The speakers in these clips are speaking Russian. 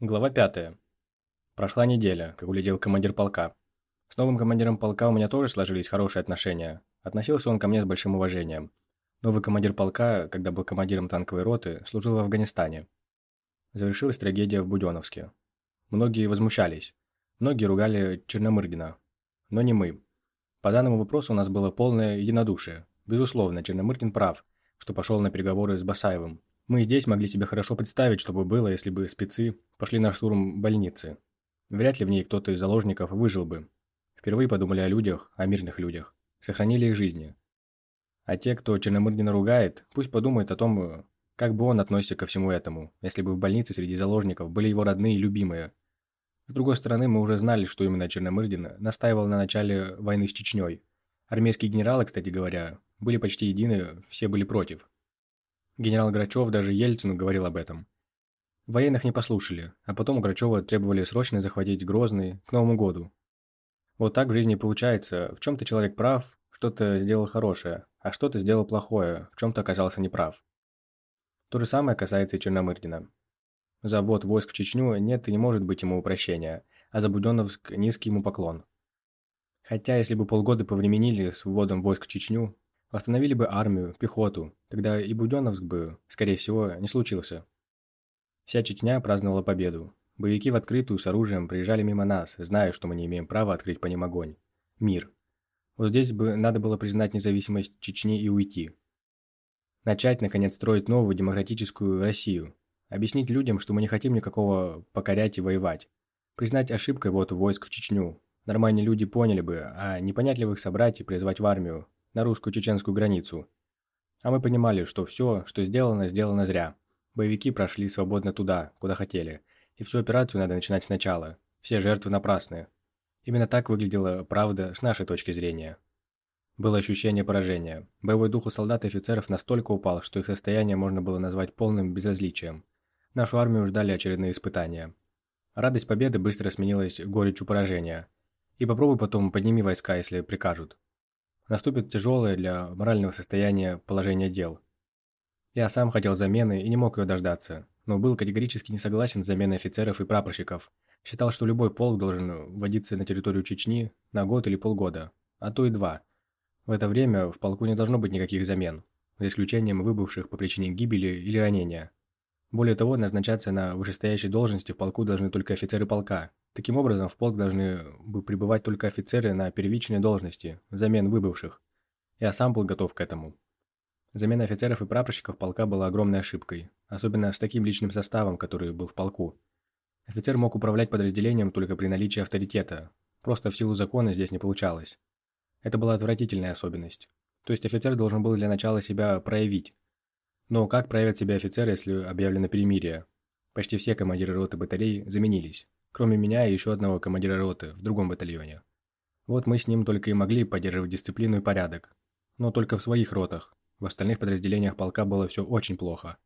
Глава 5. Прошла неделя, как улетел командир полка. С новым командиром полка у меня тоже сложились хорошие отношения. Относился он ко мне с большим уважением. Новый командир полка, когда был командиром танковой роты, служил в Афганистане. Завершилась трагедия в Буденновске. Многие возмущались. Многие ругали Черномырдина. Но не мы. По данному вопросу у нас было полное единодушие. Безусловно, Черномырдин прав, что пошел на переговоры с Басаевым, мы здесь могли себе хорошо представить, что бы было, если бы спецы пошли на штурм больницы. Вряд ли в ней кто-то из заложников выжил бы. Впервые подумали о людях, о мирных людях. Сохранили их жизни. А те, кто Черномырдина ругает, пусть подумают о том, как бы он относится ко всему этому, если бы в больнице среди заложников были его родные и любимые. С другой стороны, мы уже знали, что именно Черномырдин настаивал на начале войны с Чечней. Армейские генералы, кстати говоря, были почти едины, все были против. Генерал Грачев даже Ельцину говорил об этом. Военных не послушали, а потом у Грачева требовали срочно захватить Грозный к Новому году. Вот так в жизни получается, в чем-то человек прав, что-то сделал хорошее, а что-то сделал плохое, в чем-то оказался неправ. То же самое касается и Черномырдина. За ввод войск в Чечню нет и не может быть ему упрощения, а за Буденновск низкий ему поклон. Хотя, если бы полгода повременили с вводом войск в Чечню, Восстановили бы армию, пехоту, тогда и Буденновск бы, скорее всего, не случился. Вся Чечня праздновала победу. Боевики в открытую с оружием приезжали мимо нас, зная, что мы не имеем права открыть по ним огонь. Мир. Вот здесь бы надо было признать независимость Чечни и уйти. Начать, наконец, строить новую демократическую Россию. Объяснить людям, что мы не хотим никакого покорять и воевать. Признать ошибкой вот войск в Чечню. Нормальные люди поняли бы, а непонятливых собрать и призвать в армию на русско-чеченскую границу. А мы понимали, что все, что сделано, сделано зря. Боевики прошли свободно туда, куда хотели, и всю операцию надо начинать сначала. Все жертвы напрасны. Именно так выглядела правда с нашей точки зрения. Было ощущение поражения. Боевой дух у солдат и офицеров настолько упал, что их состояние можно было назвать полным безразличием. Нашу армию ждали очередные испытания. Радость победы быстро сменилась горечью поражения. И попробуй потом подними войска, если прикажут наступит тяжелое для морального состояния положение дел. Я сам хотел замены и не мог ее дождаться, но был категорически не согласен с заменой офицеров и прапорщиков. Считал, что любой полк должен вводиться на территорию Чечни на год или полгода, а то и два. В это время в полку не должно быть никаких замен, за исключением выбывших по причине гибели или ранения. Более того, назначаться на вышестоящей должности в полку должны только офицеры полка, Таким образом, в полк должны бы прибывать только офицеры на первичной должности, взамен выбывших. Я сам был готов к этому. Замена офицеров и прапорщиков полка была огромной ошибкой, особенно с таким личным составом, который был в полку. Офицер мог управлять подразделением только при наличии авторитета, просто в силу закона здесь не получалось. Это была отвратительная особенность. То есть офицер должен был для начала себя проявить. Но как проявят себя офицеры, если объявлено перемирие? Почти все командиры роты батарей заменились кроме меня и еще одного командира роты в другом батальоне. Вот мы с ним только и могли поддерживать дисциплину и порядок. Но только в своих ротах. В остальных подразделениях полка было все очень плохо.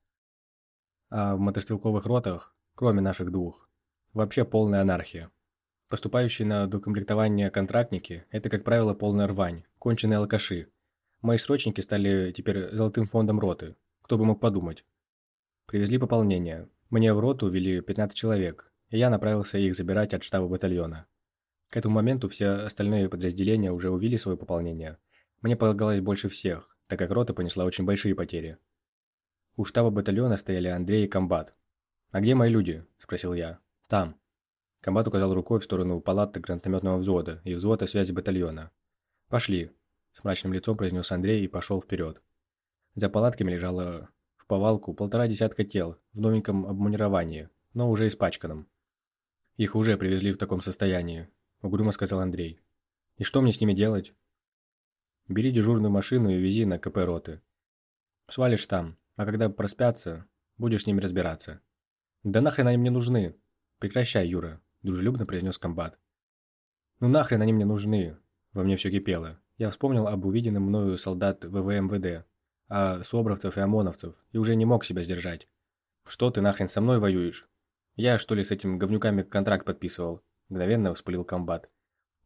А в мотострелковых ротах, кроме наших двух, вообще полная анархия. Поступающие на докомплектование контрактники – это, как правило, полная рвань, конченые алкаши. Мои срочники стали теперь золотым фондом роты. Кто бы мог подумать. Привезли пополнение. Мне в роту ввели 15 человек, и я направился их забирать от штаба батальона. К этому моменту все остальные подразделения уже увели свое пополнение. Мне полагалось больше всех, так как рота понесла очень большие потери. У штаба батальона стояли Андрей и Комбат. «А где мои люди?» – спросил я. «Там». Комбат указал рукой в сторону палаты гранатометного взвода и взвода связи батальона. «Пошли», – с мрачным лицом произнес Андрей и пошел вперед. За палатками лежало в повалку полтора десятка тел в новеньком обмунировании, но уже испачканном. Их уже привезли в таком состоянии, угрюмо сказал Андрей. И что мне с ними делать? Бери дежурную машину и вези на КП роты. Свалишь там, а когда проспятся, будешь с ними разбираться. Да нахрен они мне нужны? Прекращай, Юра, дружелюбно произнес комбат. Ну нахрен они мне нужны? Во мне все кипело. Я вспомнил об увиденном мною солдат ВВМВД, а собровцев и ОМОНовцев, и уже не мог себя сдержать. Что ты нахрен со мной воюешь? Я, что ли, с этими говнюками контракт подписывал?» Мгновенно вспылил комбат.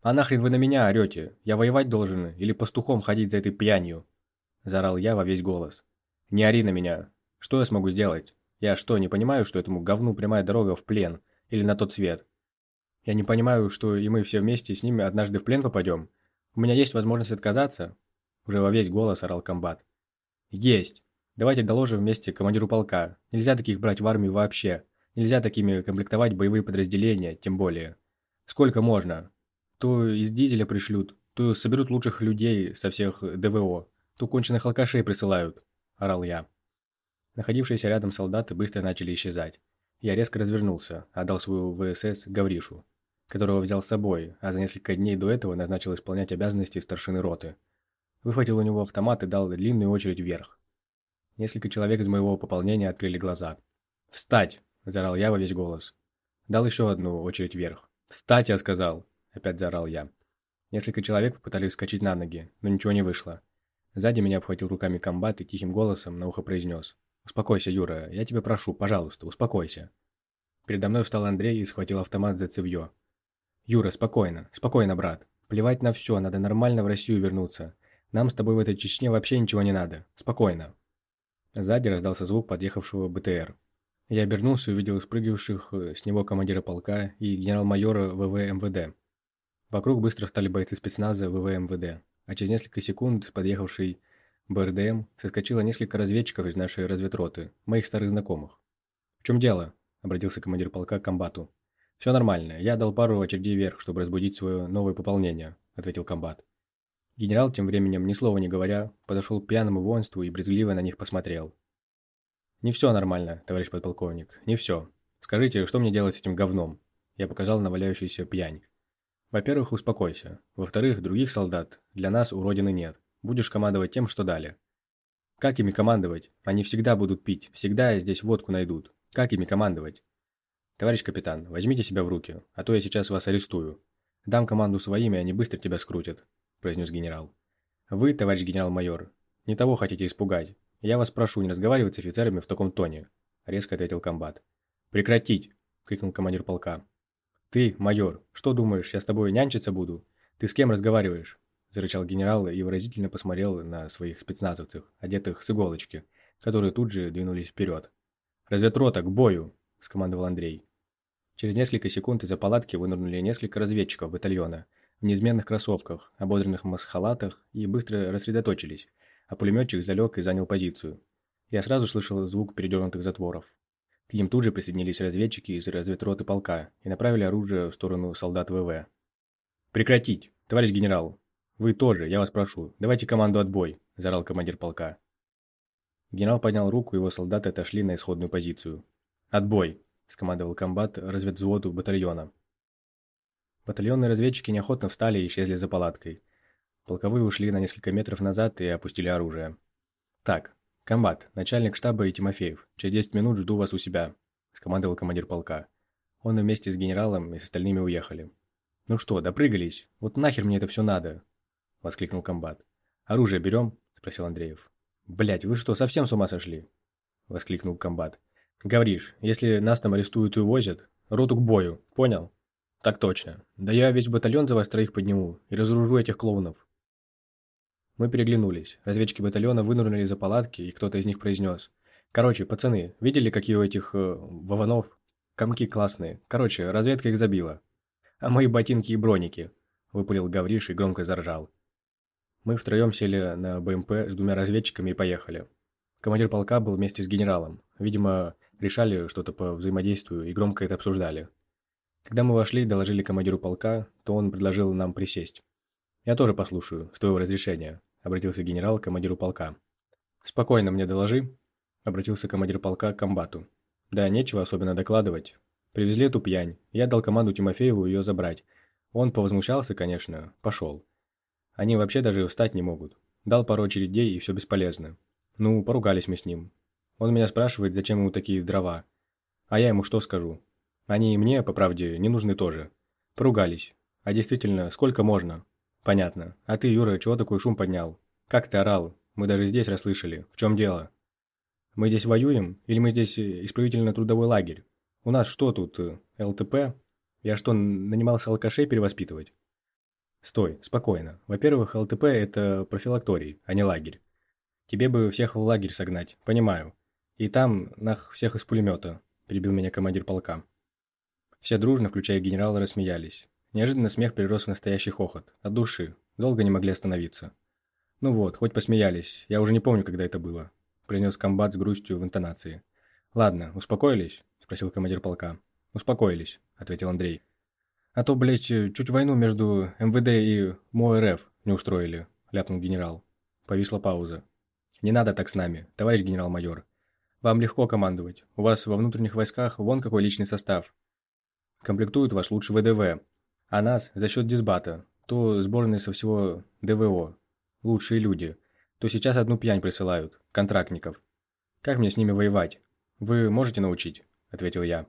«А нахрен вы на меня орете? Я воевать должен или пастухом ходить за этой пьянью?» Заорал я во весь голос. «Не ори на меня. Что я смогу сделать? Я что, не понимаю, что этому говну прямая дорога в плен? Или на тот свет. Я не понимаю, что и мы все вместе с ними однажды в плен попадем. У меня есть возможность отказаться?» Уже во весь голос орал комбат. «Есть! Давайте доложим вместе командиру полка. Нельзя таких брать в армию вообще. Нельзя такими комплектовать боевые подразделения, тем более. Сколько можно? То из дизеля пришлют, то соберут лучших людей со всех ДВО, то конченых алкашей присылают», – орал я. Находившиеся рядом солдаты быстро начали исчезать. Я резко развернулся, отдал свою ВСС Гавришу, которого взял с собой, а за несколько дней до этого назначил исполнять обязанности старшины роты. Выхватил у него автомат и дал длинную очередь вверх. Несколько человек из моего пополнения открыли глаза. «Встать!» – заорал я во весь голос. Дал еще одну очередь вверх. «Встать!» – я сказал. Опять заорал я. Несколько человек попытались вскочить на ноги, но ничего не вышло. Сзади меня обхватил руками комбат и тихим голосом на ухо произнес. «Успокойся, Юра, я тебя прошу, пожалуйста, успокойся». Передо мной встал Андрей и схватил автомат за цевьё. «Юра, спокойно, спокойно, брат. Плевать на все, надо нормально в Россию вернуться. Нам с тобой в этой Чечне вообще ничего не надо. Спокойно». Сзади раздался звук подъехавшего БТР. Я обернулся и увидел спрыгивших э, с него командира полка и генерал-майора ВВ МВД. Вокруг быстро встали бойцы спецназа ВВ МВД, а через несколько секунд с подъехавшей БРДМ соскочило несколько разведчиков из нашей разведроты, моих старых знакомых. «В чем дело?» – обратился командир полка к комбату. «Все нормально. Я дал пару очередей вверх, чтобы разбудить свое новое пополнение», – ответил комбат. Генерал, тем временем, ни слова не говоря, подошел к пьяному воинству и брезгливо на них посмотрел. «Не все нормально, товарищ подполковник, не все. Скажите, что мне делать с этим говном?» Я показал на валяющуюся пьянь. «Во-первых, успокойся. Во-вторых, других солдат для нас у Родины нет. Будешь командовать тем, что дали». «Как ими командовать? Они всегда будут пить, всегда здесь водку найдут. Как ими командовать?» «Товарищ капитан, возьмите себя в руки, а то я сейчас вас арестую. Дам команду своими, они быстро тебя скрутят», – произнес генерал. «Вы, товарищ генерал-майор, не того хотите испугать. Я вас прошу не разговаривать с офицерами в таком тоне», – резко ответил комбат. «Прекратить!» – крикнул командир полка. «Ты, майор, что думаешь, я с тобой нянчиться буду? Ты с кем разговариваешь?» – зарычал генерал и выразительно посмотрел на своих спецназовцев, одетых с иголочки, которые тут же двинулись вперед. «Разведрота, к бою!» – скомандовал Андрей. Через несколько секунд из-за палатки вынырнули несколько разведчиков батальона в неизменных кроссовках, ободренных масхалатах и быстро рассредоточились, а пулеметчик залег и занял позицию. Я сразу слышал звук передернутых затворов. К ним тут же присоединились разведчики из разведроты полка и направили оружие в сторону солдат ВВ. «Прекратить! Товарищ генерал! Вы тоже, я вас прошу, давайте команду отбой!» – заорал командир полка. Генерал поднял руку, его солдаты отошли на исходную позицию. «Отбой!» – скомандовал комбат разведвзводу батальона. Батальонные разведчики неохотно встали и исчезли за палаткой. Полковые ушли на несколько метров назад и опустили оружие. «Так, комбат, начальник штаба и Тимофеев, через 10 минут жду вас у себя», – скомандовал командир полка. Он вместе с генералом и с остальными уехали. «Ну что, допрыгались? Вот нахер мне это все надо?» – воскликнул комбат. «Оружие берем?» – спросил Андреев. «Блядь, вы что, совсем с ума сошли?» – воскликнул комбат. Говоришь, если нас там арестуют и увозят, роту к бою, понял? Так точно. Да я весь батальон за вас троих подниму и разоружу этих клоунов. Мы переглянулись. Разведчики батальона вынырнули из-за палатки, и кто-то из них произнес. Короче, пацаны, видели, какие у этих э, вованов? Комки классные. Короче, разведка их забила. А мои ботинки и броники. Выпалил Гавриш и громко заржал. Мы втроем сели на БМП с двумя разведчиками и поехали. Командир полка был вместе с генералом. Видимо, решали что-то по взаимодействию и громко это обсуждали. Когда мы вошли и доложили командиру полка, то он предложил нам присесть. «Я тоже послушаю, с твоего разрешения», – обратился генерал к командиру полка. «Спокойно мне доложи», – обратился командир полка к комбату. «Да, нечего особенно докладывать. Привезли эту пьянь. Я дал команду Тимофееву ее забрать. Он повозмущался, конечно, пошел. Они вообще даже встать не могут. Дал пару очередей, и все бесполезно. Ну, поругались мы с ним. Он меня спрашивает, зачем ему такие дрова. А я ему что скажу? Они и мне, по правде, не нужны тоже. Поругались. А действительно, сколько можно? Понятно. А ты, Юра, чего такой шум поднял? Как ты орал? Мы даже здесь расслышали. В чем дело? Мы здесь воюем? Или мы здесь э, исправительно-трудовой лагерь? У нас что тут, э, ЛТП? Я что, нанимался алкашей перевоспитывать? Стой, спокойно. Во-первых, ЛТП – это профилакторий, а не лагерь. Тебе бы всех в лагерь согнать, понимаю. И там, нах, всех из пулемета», – перебил меня командир полка. Все дружно, включая генерала, рассмеялись. Неожиданно смех перерос в настоящий хохот. От души. Долго не могли остановиться. «Ну вот, хоть посмеялись. Я уже не помню, когда это было», – принес комбат с грустью в интонации. «Ладно, успокоились?» – спросил командир полка. «Успокоились», – ответил Андрей. «А то, блядь, чуть войну между МВД и МОРФ не устроили», – ляпнул генерал. Повисла пауза. «Не надо так с нами, товарищ генерал-майор. Вам легко командовать. У вас во внутренних войсках вон какой личный состав. Комплектуют вас лучше ВДВ, а нас за счет дисбата, то сборные со всего ДВО. Лучшие люди. То сейчас одну пьянь присылают, контрактников. Как мне с ними воевать? Вы можете научить?» – ответил я.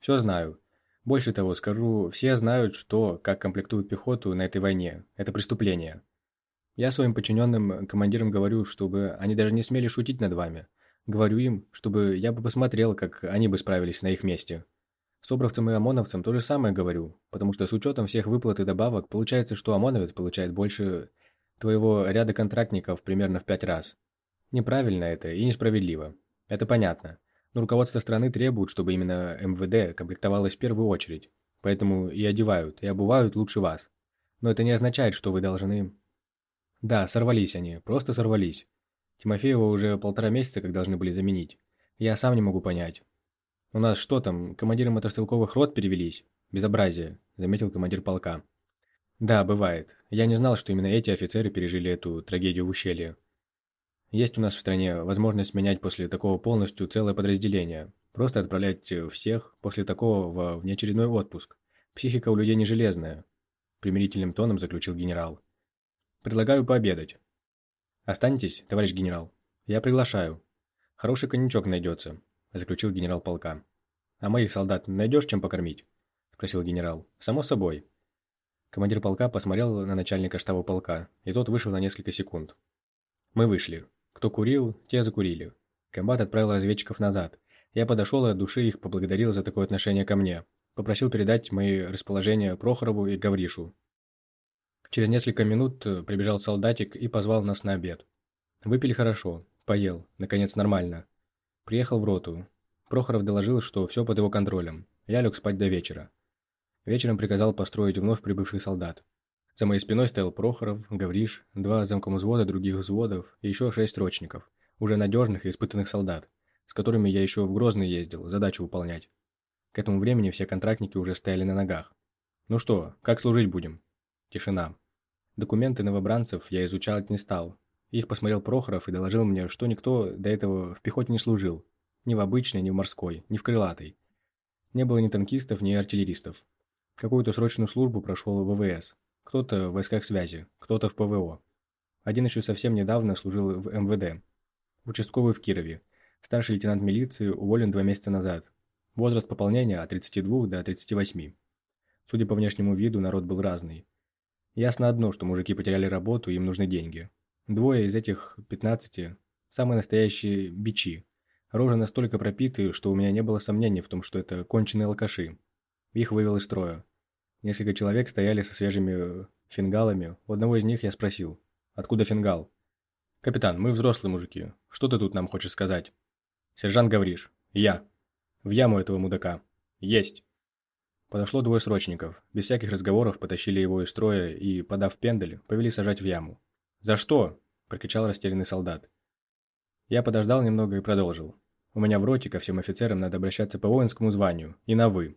«Все знаю. Больше того, скажу, все знают, что, как комплектуют пехоту на этой войне. Это преступление. Я своим подчиненным командирам говорю, чтобы они даже не смели шутить над вами. Говорю им, чтобы я бы посмотрел, как они бы справились на их месте. Собровцам и ОМОНовцам то же самое говорю, потому что с учетом всех выплат и добавок получается, что ОМОНовец получает больше твоего ряда контрактников примерно в пять раз. Неправильно это и несправедливо. Это понятно. Но руководство страны требует, чтобы именно МВД комплектовалось в первую очередь. Поэтому и одевают, и обувают лучше вас. Но это не означает, что вы должны... Да, сорвались они, просто сорвались. Тимофеева уже полтора месяца как должны были заменить. Я сам не могу понять. У нас что там, командиры мотострелковых рот перевелись? Безобразие, заметил командир полка. Да, бывает. Я не знал, что именно эти офицеры пережили эту трагедию в ущелье. Есть у нас в стране возможность менять после такого полностью целое подразделение. Просто отправлять всех после такого в внеочередной отпуск. Психика у людей не железная. Примирительным тоном заключил генерал. Предлагаю пообедать. Останетесь, товарищ генерал? Я приглашаю. Хороший коньячок найдется, заключил генерал полка. А моих солдат найдешь чем покормить? Спросил генерал. Само собой. Командир полка посмотрел на начальника штаба полка, и тот вышел на несколько секунд. Мы вышли. Кто курил, те закурили. Комбат отправил разведчиков назад. Я подошел и от души их поблагодарил за такое отношение ко мне. Попросил передать мои расположения Прохорову и Гавришу. Через несколько минут э, прибежал солдатик и позвал нас на обед. Выпили хорошо, поел, наконец нормально. Приехал в роту. Прохоров доложил, что все под его контролем. Я лег спать до вечера. Вечером приказал построить вновь прибывших солдат. За моей спиной стоял Прохоров, Гавриш, два замком взвода других взводов и еще шесть рочников, уже надежных и испытанных солдат, с которыми я еще в Грозный ездил, задачу выполнять. К этому времени все контрактники уже стояли на ногах. «Ну что, как служить будем?» Тишина. Документы новобранцев я изучать не стал. Их посмотрел Прохоров и доложил мне, что никто до этого в пехоте не служил. Ни в обычной, ни в морской, ни в крылатой. Не было ни танкистов, ни артиллеристов. Какую-то срочную службу прошел в ВВС, кто-то в войсках связи, кто-то в ПВО. Один еще совсем недавно служил в МВД. Участковый в Кирове. Старший лейтенант милиции уволен два месяца назад. Возраст пополнения от 32 до 38. Судя по внешнему виду, народ был разный. Ясно одно, что мужики потеряли работу, им нужны деньги. Двое из этих 15 – самые настоящие бичи. Рожи настолько пропитые, что у меня не было сомнений в том, что это конченые алкаши. Их вывел из строя. Несколько человек стояли со свежими э, фингалами. У одного из них я спросил, откуда фингал? «Капитан, мы взрослые мужики. Что ты тут нам хочешь сказать?» «Сержант Гавриш. Я. В яму этого мудака. Есть». Подошло двое срочников. Без всяких разговоров потащили его из строя и, подав пендель, повели сажать в яму. «За что?» – прокричал растерянный солдат. Я подождал немного и продолжил. «У меня в роте ко всем офицерам надо обращаться по воинскому званию и на «вы».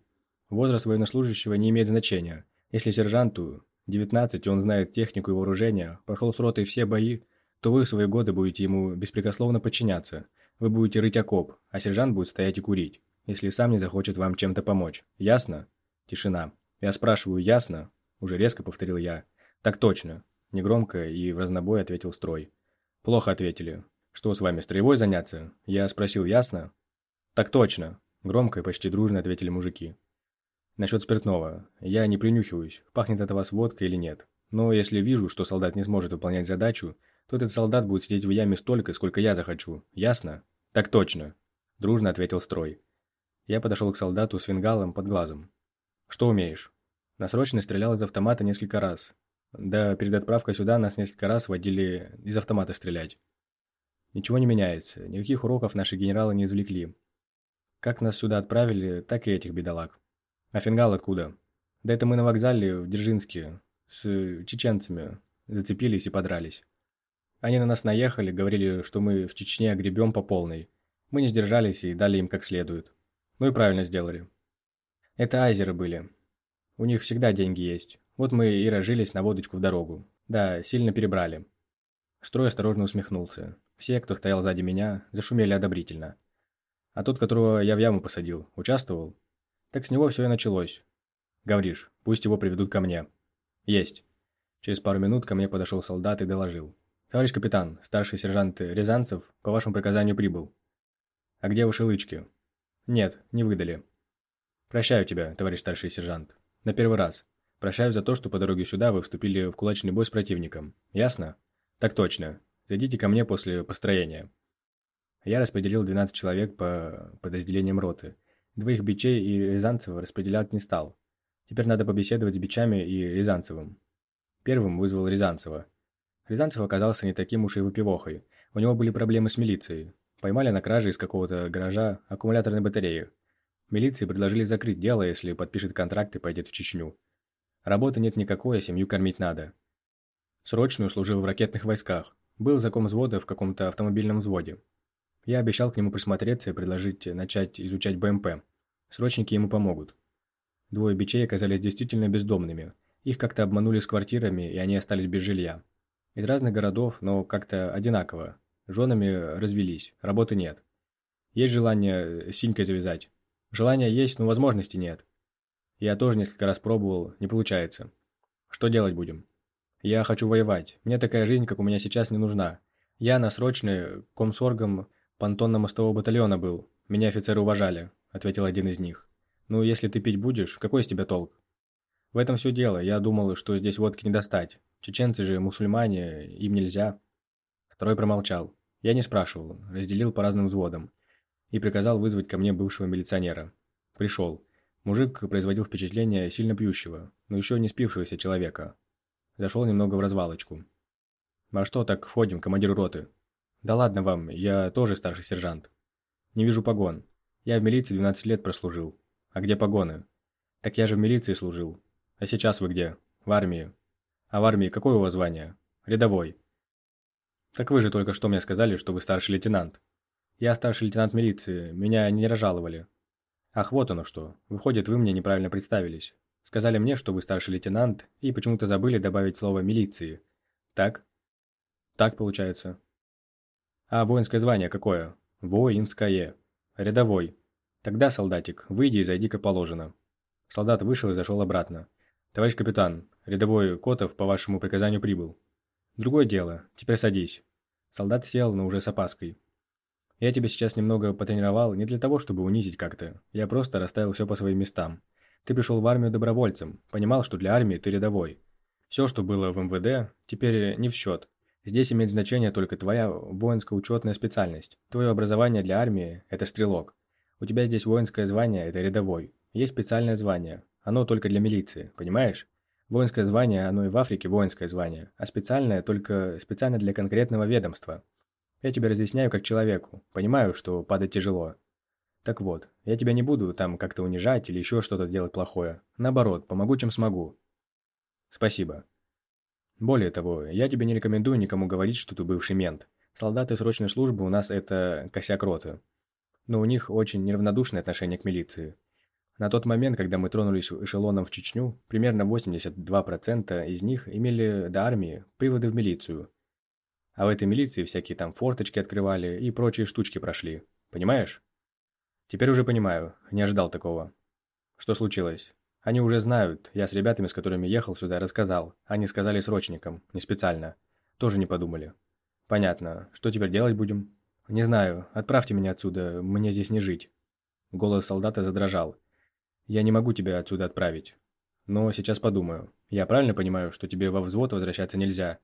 Возраст военнослужащего не имеет значения. Если сержанту 19 и он знает технику и вооружение, прошел с ротой все бои, то вы в свои годы будете ему беспрекословно подчиняться. Вы будете рыть окоп, а сержант будет стоять и курить, если сам не захочет вам чем-то помочь. Ясно? Тишина. Я спрашиваю, ясно? Уже резко повторил я. Так точно. Негромко и в разнобой ответил строй. Плохо ответили. Что с вами, строевой заняться? Я спросил, ясно? Так точно. Громко и почти дружно ответили мужики. Насчет спиртного. Я не принюхиваюсь, пахнет от вас водка или нет. Но если вижу, что солдат не сможет выполнять задачу, то этот солдат будет сидеть в яме столько, сколько я захочу. Ясно? Так точно. Дружно ответил строй. Я подошел к солдату с фингалом под глазом. Что умеешь? На срочно стрелял из автомата несколько раз. Да перед отправкой сюда нас несколько раз водили из автомата стрелять. Ничего не меняется, никаких уроков наши генералы не извлекли. Как нас сюда отправили, так и этих бедолаг. А фингал откуда? Да это мы на вокзале в Дзержинске с чеченцами зацепились и подрались. Они на нас наехали, говорили, что мы в Чечне огребем по полной. Мы не сдержались и дали им как следует. Ну и правильно сделали. Это айзеры были. У них всегда деньги есть. Вот мы и разжились на водочку в дорогу. Да, сильно перебрали. Строй осторожно усмехнулся. Все, кто стоял сзади меня, зашумели одобрительно. А тот, которого я в яму посадил, участвовал? Так с него все и началось. Говоришь, пусть его приведут ко мне. Есть. Через пару минут ко мне подошел солдат и доложил. «Товарищ капитан, старший сержант Рязанцев по вашему приказанию прибыл». «А где ваши лычки?» «Нет, не выдали». «Прощаю тебя, товарищ старший сержант. На первый раз. Прощаю за то, что по дороге сюда вы вступили в кулачный бой с противником. Ясно?» «Так точно. Зайдите ко мне после построения». Я распределил 12 человек по подразделениям роты. Двоих бичей и Рязанцева распределять не стал. Теперь надо побеседовать с бичами и Рязанцевым. Первым вызвал Рязанцева. Рязанцев оказался не таким уж и выпивохой. У него были проблемы с милицией. Поймали на краже из какого-то гаража аккумуляторной батареи. Милиции предложили закрыть дело, если подпишет контракт и пойдет в Чечню. Работы нет никакой, а семью кормить надо. Срочную служил в ракетных войсках. Был заком взвода в каком-то автомобильном взводе. Я обещал к нему присмотреться и предложить начать изучать БМП. Срочники ему помогут. Двое бичей оказались действительно бездомными. Их как-то обманули с квартирами, и они остались без жилья. Из разных городов, но как-то одинаково. Женами развелись, работы нет. Есть желание Синькой завязать. Желание есть, но возможности нет. Я тоже несколько раз пробовал, не получается. Что делать будем? Я хочу воевать. Мне такая жизнь, как у меня сейчас, не нужна. Я на срочный комсоргом понтонно-мостового батальона был. Меня офицеры уважали, ответил один из них. Ну, если ты пить будешь, какой из тебя толк? В этом все дело. Я думал, что здесь водки не достать. Чеченцы же мусульмане, им нельзя. Второй промолчал. Я не спрашивал, разделил по разным взводам. И приказал вызвать ко мне бывшего милиционера. Пришел. Мужик производил впечатление сильно пьющего, но еще не спившегося человека. Зашел немного в развалочку. «А что так входим, командир роты?» «Да ладно вам, я тоже старший сержант». «Не вижу погон. Я в милиции 12 лет прослужил. А где погоны?» «Так я же в милиции служил. А сейчас вы где?» «В армии. А в армии какое у вас звание? Рядовой. Так вы же только что мне сказали, что вы старший лейтенант. Я старший лейтенант милиции, меня не разжаловали. Ах, вот оно что. Выходит, вы мне неправильно представились. Сказали мне, что вы старший лейтенант, и почему-то забыли добавить слово «милиции». Так? Так получается. А воинское звание какое? Воинское. Рядовой. Тогда, солдатик, выйди и зайди как положено. Солдат вышел и зашел обратно. «Товарищ капитан, рядовой Котов по вашему приказанию прибыл». «Другое дело. Теперь садись». Солдат сел, но уже с опаской. «Я тебя сейчас немного потренировал не для того, чтобы унизить как-то. Я просто расставил все по своим местам. Ты пришел в армию добровольцем, понимал, что для армии ты рядовой. Все, что было в МВД, теперь не в счет. Здесь имеет значение только твоя воинско-учетная специальность. Твое образование для армии – это стрелок. У тебя здесь воинское звание – это рядовой. Есть специальное звание. Оно только для милиции, понимаешь? Воинское звание, оно и в Африке воинское звание, а специальное только специально для конкретного ведомства. Я тебе разъясняю как человеку, понимаю, что падать тяжело. Так вот, я тебя не буду там как-то унижать или еще что-то делать плохое. Наоборот, помогу, чем смогу. Спасибо. Более того, я тебе не рекомендую никому говорить, что ты бывший мент. Солдаты срочной службы у нас это косяк роты. Но у них очень неравнодушное отношение к милиции. На тот момент, когда мы тронулись эшелоном в Чечню, примерно 82% из них имели до армии приводы в милицию. А в этой милиции всякие там форточки открывали и прочие штучки прошли. Понимаешь? Теперь уже понимаю. Не ожидал такого. Что случилось? Они уже знают. Я с ребятами, с которыми ехал сюда, рассказал. Они сказали срочникам. Не специально. Тоже не подумали. Понятно. Что теперь делать будем? Не знаю. Отправьте меня отсюда. Мне здесь не жить. Голос солдата задрожал. Я не могу тебя отсюда отправить. Но сейчас подумаю. Я правильно понимаю, что тебе во взвод возвращаться нельзя?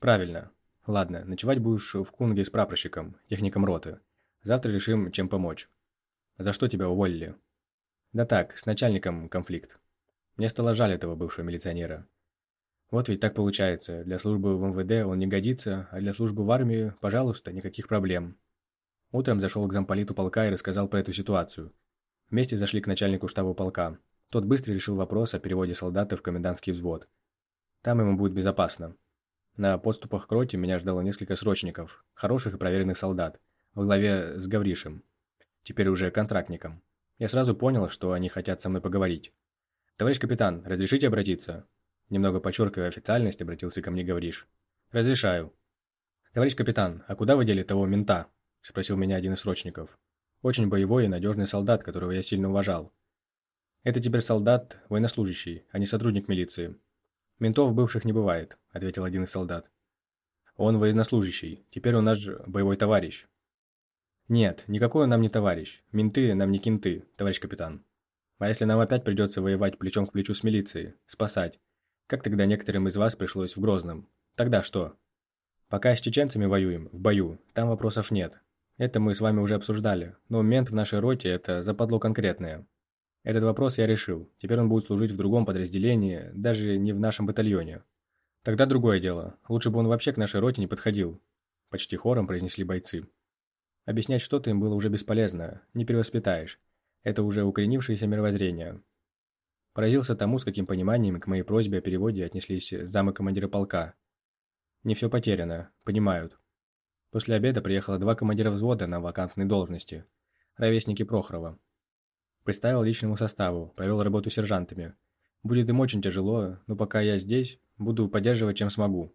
Правильно. Ладно, ночевать будешь в Кунге с прапорщиком, техником роты. Завтра решим, чем помочь. За что тебя уволили? Да так, с начальником конфликт. Мне стало жаль этого бывшего милиционера. Вот ведь так получается. Для службы в МВД он не годится, а для службы в армии, пожалуйста, никаких проблем. Утром зашел к замполиту полка и рассказал про эту ситуацию. Вместе зашли к начальнику штаба полка. Тот быстро решил вопрос о переводе солдата в комендантский взвод. Там ему будет безопасно. На подступах к роте меня ждало несколько срочников, хороших и проверенных солдат, во главе с Гавришем, теперь уже контрактником. Я сразу понял, что они хотят со мной поговорить. «Товарищ капитан, разрешите обратиться?» Немного подчеркивая официальность, обратился ко мне Гавриш. «Разрешаю». «Товарищ капитан, а куда вы дели того мента?» Спросил меня один из срочников. Очень боевой и надежный солдат, которого я сильно уважал. «Это теперь солдат, военнослужащий, а не сотрудник милиции». «Ментов бывших не бывает», — ответил один из солдат. «Он военнослужащий, теперь он наш боевой товарищ». «Нет, никакой он нам не товарищ. Менты нам не кенты, товарищ капитан. А если нам опять придется воевать плечом к плечу с милицией, спасать? Как тогда некоторым из вас пришлось в Грозном? Тогда что?» «Пока с чеченцами воюем, в бою, там вопросов нет. Это мы с вами уже обсуждали, но мент в нашей роте – это западло конкретное. Этот вопрос я решил. Теперь он будет служить в другом подразделении, даже не в нашем батальоне. Тогда другое дело. Лучше бы он вообще к нашей роте не подходил. Почти хором произнесли бойцы. Объяснять что-то им было уже бесполезно. Не перевоспитаешь. Это уже укоренившееся мировоззрение. Поразился тому, с каким пониманием к моей просьбе о переводе отнеслись замы командира полка. Не все потеряно. Понимают. После обеда приехало два командира взвода на вакантной должности. Ровесники Прохорова. Представил личному составу, провел работу сержантами. Будет им очень тяжело, но пока я здесь, буду поддерживать, чем смогу.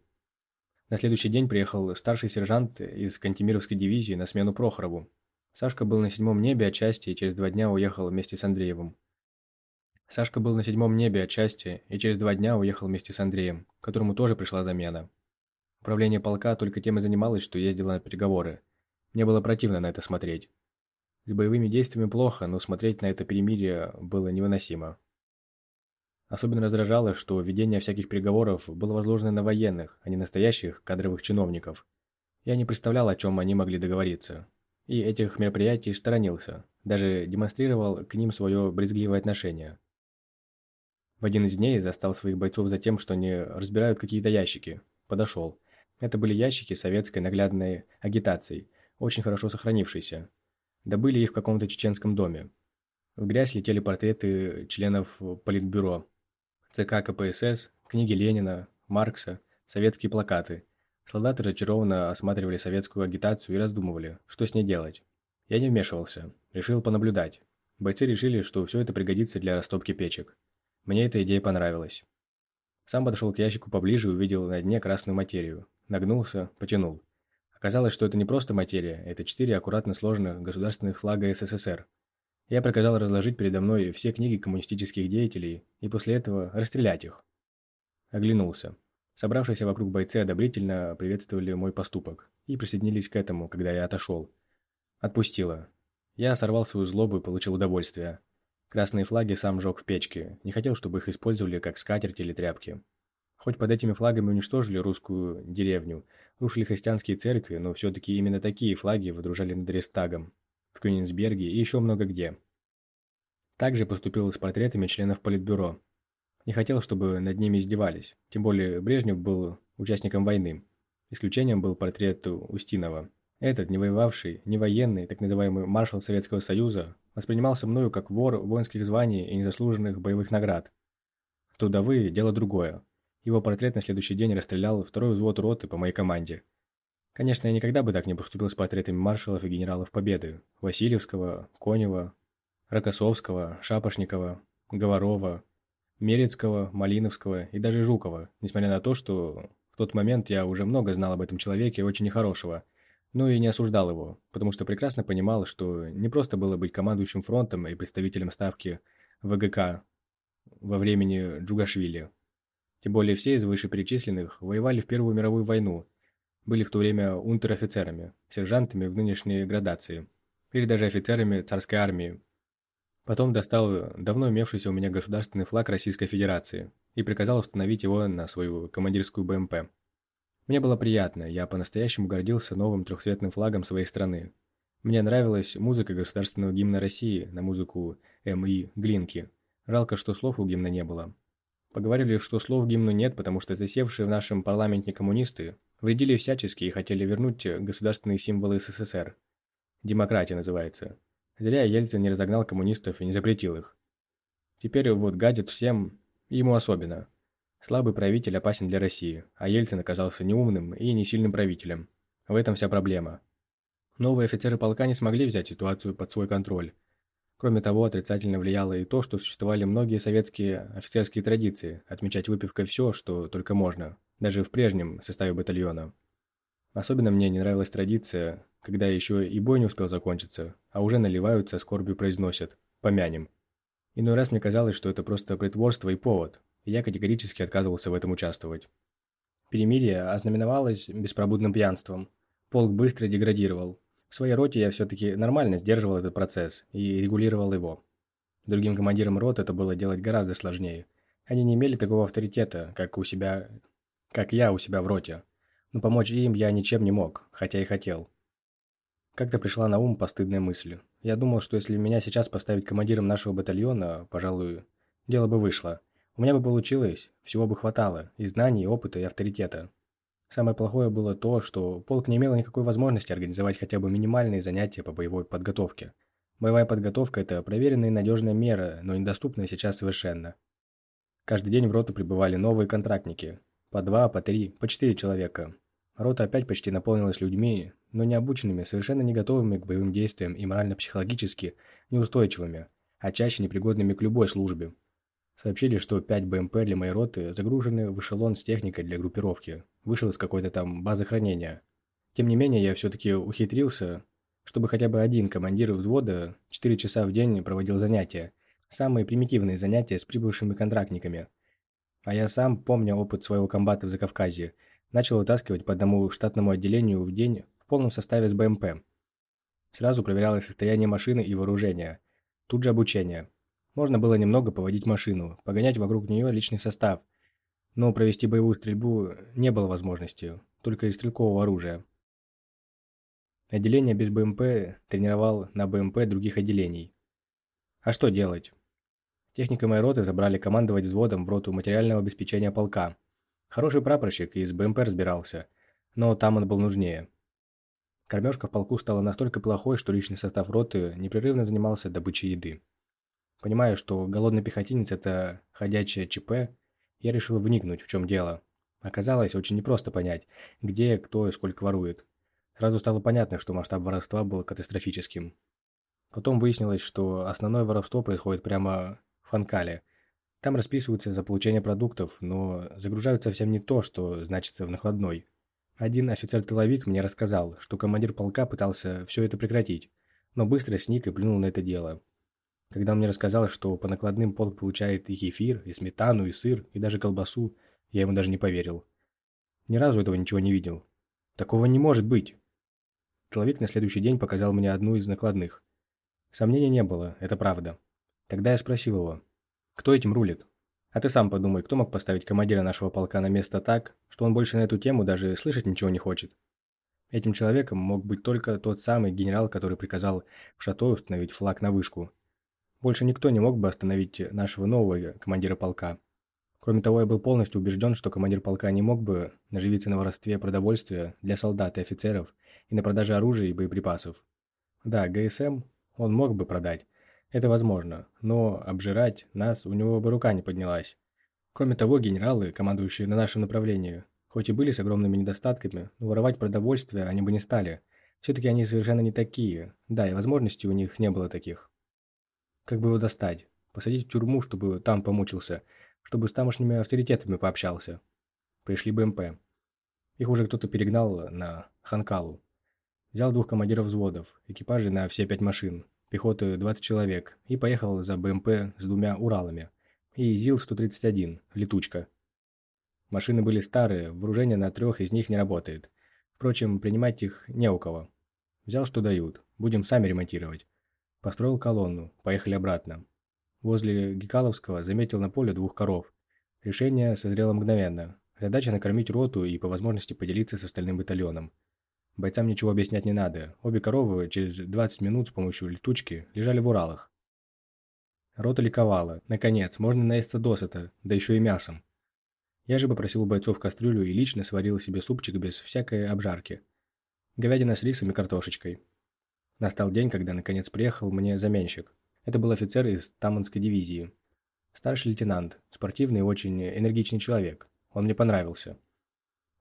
На следующий день приехал старший сержант из Кантемировской дивизии на смену Прохорову. Сашка был на седьмом небе отчасти и через два дня уехал вместе с Андреевым. Сашка был на седьмом небе отчасти и через два дня уехал вместе с Андреем, которому тоже пришла замена. Управление полка только тем и занималось, что ездило на переговоры. Мне было противно на это смотреть. С боевыми действиями плохо, но смотреть на это перемирие было невыносимо. Особенно раздражало, что ведение всяких переговоров было возложено на военных, а не настоящих кадровых чиновников. Я не представлял, о чем они могли договориться. И этих мероприятий сторонился, даже демонстрировал к ним свое брезгливое отношение. В один из дней застал своих бойцов за тем, что они разбирают какие-то ящики. Подошел. Это были ящики советской наглядной агитацией, очень хорошо сохранившиеся. Добыли их в каком-то чеченском доме. В грязь летели портреты членов Политбюро, ЦК КПСС, книги Ленина, Маркса, советские плакаты. Солдаты разочарованно осматривали советскую агитацию и раздумывали, что с ней делать. Я не вмешивался, решил понаблюдать. Бойцы решили, что все это пригодится для растопки печек. Мне эта идея понравилась. Сам подошел к ящику поближе и увидел на дне красную материю. Нагнулся, потянул. Оказалось, что это не просто материя, это четыре аккуратно сложенных государственных флага СССР. Я приказал разложить передо мной все книги коммунистических деятелей и после этого расстрелять их. Оглянулся. Собравшиеся вокруг бойцы одобрительно приветствовали мой поступок и присоединились к этому, когда я отошел. Отпустило. Я сорвал свою злобу и получил удовольствие. Красные флаги сам жег в печке, не хотел, чтобы их использовали как скатерть или тряпки. Хоть под этими флагами уничтожили русскую деревню, рушили христианские церкви, но все-таки именно такие флаги выдружали над Рестагом, в Кёнигсберге и еще много где. Также поступил с портретами членов Политбюро. Не хотел, чтобы над ними издевались, тем более Брежнев был участником войны. Исключением был портрет Устинова. Этот, не воевавший, не военный, так называемый маршал Советского Союза, воспринимался мною как вор воинских званий и незаслуженных боевых наград. Трудовые – дело другое. Его портрет на следующий день расстрелял второй взвод роты по моей команде. Конечно, я никогда бы так не поступил с портретами маршалов и генералов Победы. Васильевского, Конева, Рокоссовского, Шапошникова, Говорова, Мерецкого, Малиновского и даже Жукова, несмотря на то, что в тот момент я уже много знал об этом человеке очень нехорошего, но и не осуждал его, потому что прекрасно понимал, что не просто было быть командующим фронтом и представителем ставки ВГК во времени Джугашвили. Тем более все из вышеперечисленных воевали в Первую мировую войну, были в то время унтер-офицерами, сержантами в нынешней градации, или даже офицерами царской армии. Потом достал давно имевшийся у меня государственный флаг Российской Федерации и приказал установить его на свою командирскую БМП. Мне было приятно, я по-настоящему гордился новым трехцветным флагом своей страны. Мне нравилась музыка государственного гимна России на музыку М.И. Глинки. Жалко, что слов у гимна не было. Поговорили, что слов гимну нет, потому что засевшие в нашем парламенте коммунисты вредили всячески и хотели вернуть государственные символы СССР. Демократия называется. Зря Ельцин не разогнал коммунистов и не запретил их. Теперь вот гадит всем, ему особенно. Слабый правитель опасен для России, а Ельцин оказался неумным и не сильным правителем. В этом вся проблема. Новые офицеры полка не смогли взять ситуацию под свой контроль. Кроме того, отрицательно влияло и то, что существовали многие советские офицерские традиции отмечать выпивкой все, что только можно, даже в прежнем составе батальона. Особенно мне не нравилась традиция, когда еще и бой не успел закончиться, а уже наливаются, скорбью произносят «помянем». Иной раз мне казалось, что это просто притворство и повод, и я категорически отказывался в этом участвовать. Перемирие ознаменовалось беспробудным пьянством. Полк быстро деградировал, в своей роте я все-таки нормально сдерживал этот процесс и регулировал его. Другим командирам рот это было делать гораздо сложнее. Они не имели такого авторитета, как у себя... как я у себя в роте. Но помочь им я ничем не мог, хотя и хотел. Как-то пришла на ум постыдная мысль. Я думал, что если меня сейчас поставить командиром нашего батальона, пожалуй, дело бы вышло. У меня бы получилось, всего бы хватало, и знаний, и опыта, и авторитета. Самое плохое было то, что полк не имел никакой возможности организовать хотя бы минимальные занятия по боевой подготовке. Боевая подготовка – это проверенная и надежная мера, но недоступная сейчас совершенно. Каждый день в роту прибывали новые контрактники. По два, по три, по четыре человека. Рота опять почти наполнилась людьми, но не обученными, совершенно не готовыми к боевым действиям и морально-психологически неустойчивыми, а чаще непригодными к любой службе. Сообщили, что 5 БМП для моей роты загружены в эшелон с техникой для группировки. Вышел из какой-то там базы хранения. Тем не менее, я все-таки ухитрился, чтобы хотя бы один командир взвода 4 часа в день проводил занятия. Самые примитивные занятия с прибывшими контрактниками. А я сам, помня опыт своего комбата в Закавказье, начал вытаскивать по одному штатному отделению в день в полном составе с БМП. Сразу проверялось состояние машины и вооружения. Тут же обучение. Можно было немного поводить машину, погонять вокруг нее личный состав, но провести боевую стрельбу не было возможности, только из стрелкового оружия. Отделение без БМП тренировал на БМП других отделений. А что делать? Техника моей роты забрали командовать взводом в роту материального обеспечения полка. Хороший прапорщик из БМП разбирался, но там он был нужнее. Кормежка в полку стала настолько плохой, что личный состав роты непрерывно занимался добычей еды. Понимая, что голодный пехотинец – это ходячее ЧП, я решил вникнуть, в чем дело. Оказалось, очень непросто понять, где, кто и сколько ворует. Сразу стало понятно, что масштаб воровства был катастрофическим. Потом выяснилось, что основное воровство происходит прямо в Ханкале. Там расписываются за получение продуктов, но загружают совсем не то, что значится в накладной. Один офицер-тыловик мне рассказал, что командир полка пытался все это прекратить, но быстро сник и плюнул на это дело. Когда он мне рассказал, что по накладным полк получает и кефир, и сметану, и сыр, и даже колбасу, я ему даже не поверил. Ни разу этого ничего не видел. Такого не может быть. Тыловик на следующий день показал мне одну из накладных. Сомнений не было, это правда. Тогда я спросил его, кто этим рулит? А ты сам подумай, кто мог поставить командира нашего полка на место так, что он больше на эту тему даже слышать ничего не хочет? Этим человеком мог быть только тот самый генерал, который приказал в шато установить флаг на вышку, больше никто не мог бы остановить нашего нового командира полка. Кроме того, я был полностью убежден, что командир полка не мог бы наживиться на воровстве продовольствия для солдат и офицеров и на продаже оружия и боеприпасов. Да, ГСМ он мог бы продать, это возможно, но обжирать нас у него бы рука не поднялась. Кроме того, генералы, командующие на нашем направлении, хоть и были с огромными недостатками, но воровать продовольствие они бы не стали. Все-таки они совершенно не такие. Да, и возможностей у них не было таких. Как бы его достать? Посадить в тюрьму, чтобы там помучился, чтобы с тамошними авторитетами пообщался. Пришли БМП. Их уже кто-то перегнал на Ханкалу. Взял двух командиров взводов, экипажи на все пять машин, пехоты 20 человек, и поехал за БМП с двумя Уралами. И ЗИЛ-131, летучка. Машины были старые, вооружение на трех из них не работает. Впрочем, принимать их не у кого. Взял, что дают, будем сами ремонтировать. Построил колонну, поехали обратно. Возле Гекаловского заметил на поле двух коров. Решение созрело мгновенно. Задача накормить роту и по возможности поделиться с остальным батальоном. Бойцам ничего объяснять не надо. Обе коровы через 20 минут с помощью летучки лежали в Уралах. Рота ликовала. Наконец, можно наесться досыта, да еще и мясом. Я же попросил у бойцов кастрюлю и лично сварил себе супчик без всякой обжарки. Говядина с рисом и картошечкой. Настал день, когда наконец приехал мне заменщик. Это был офицер из Таманской дивизии. Старший лейтенант, спортивный и очень энергичный человек. Он мне понравился.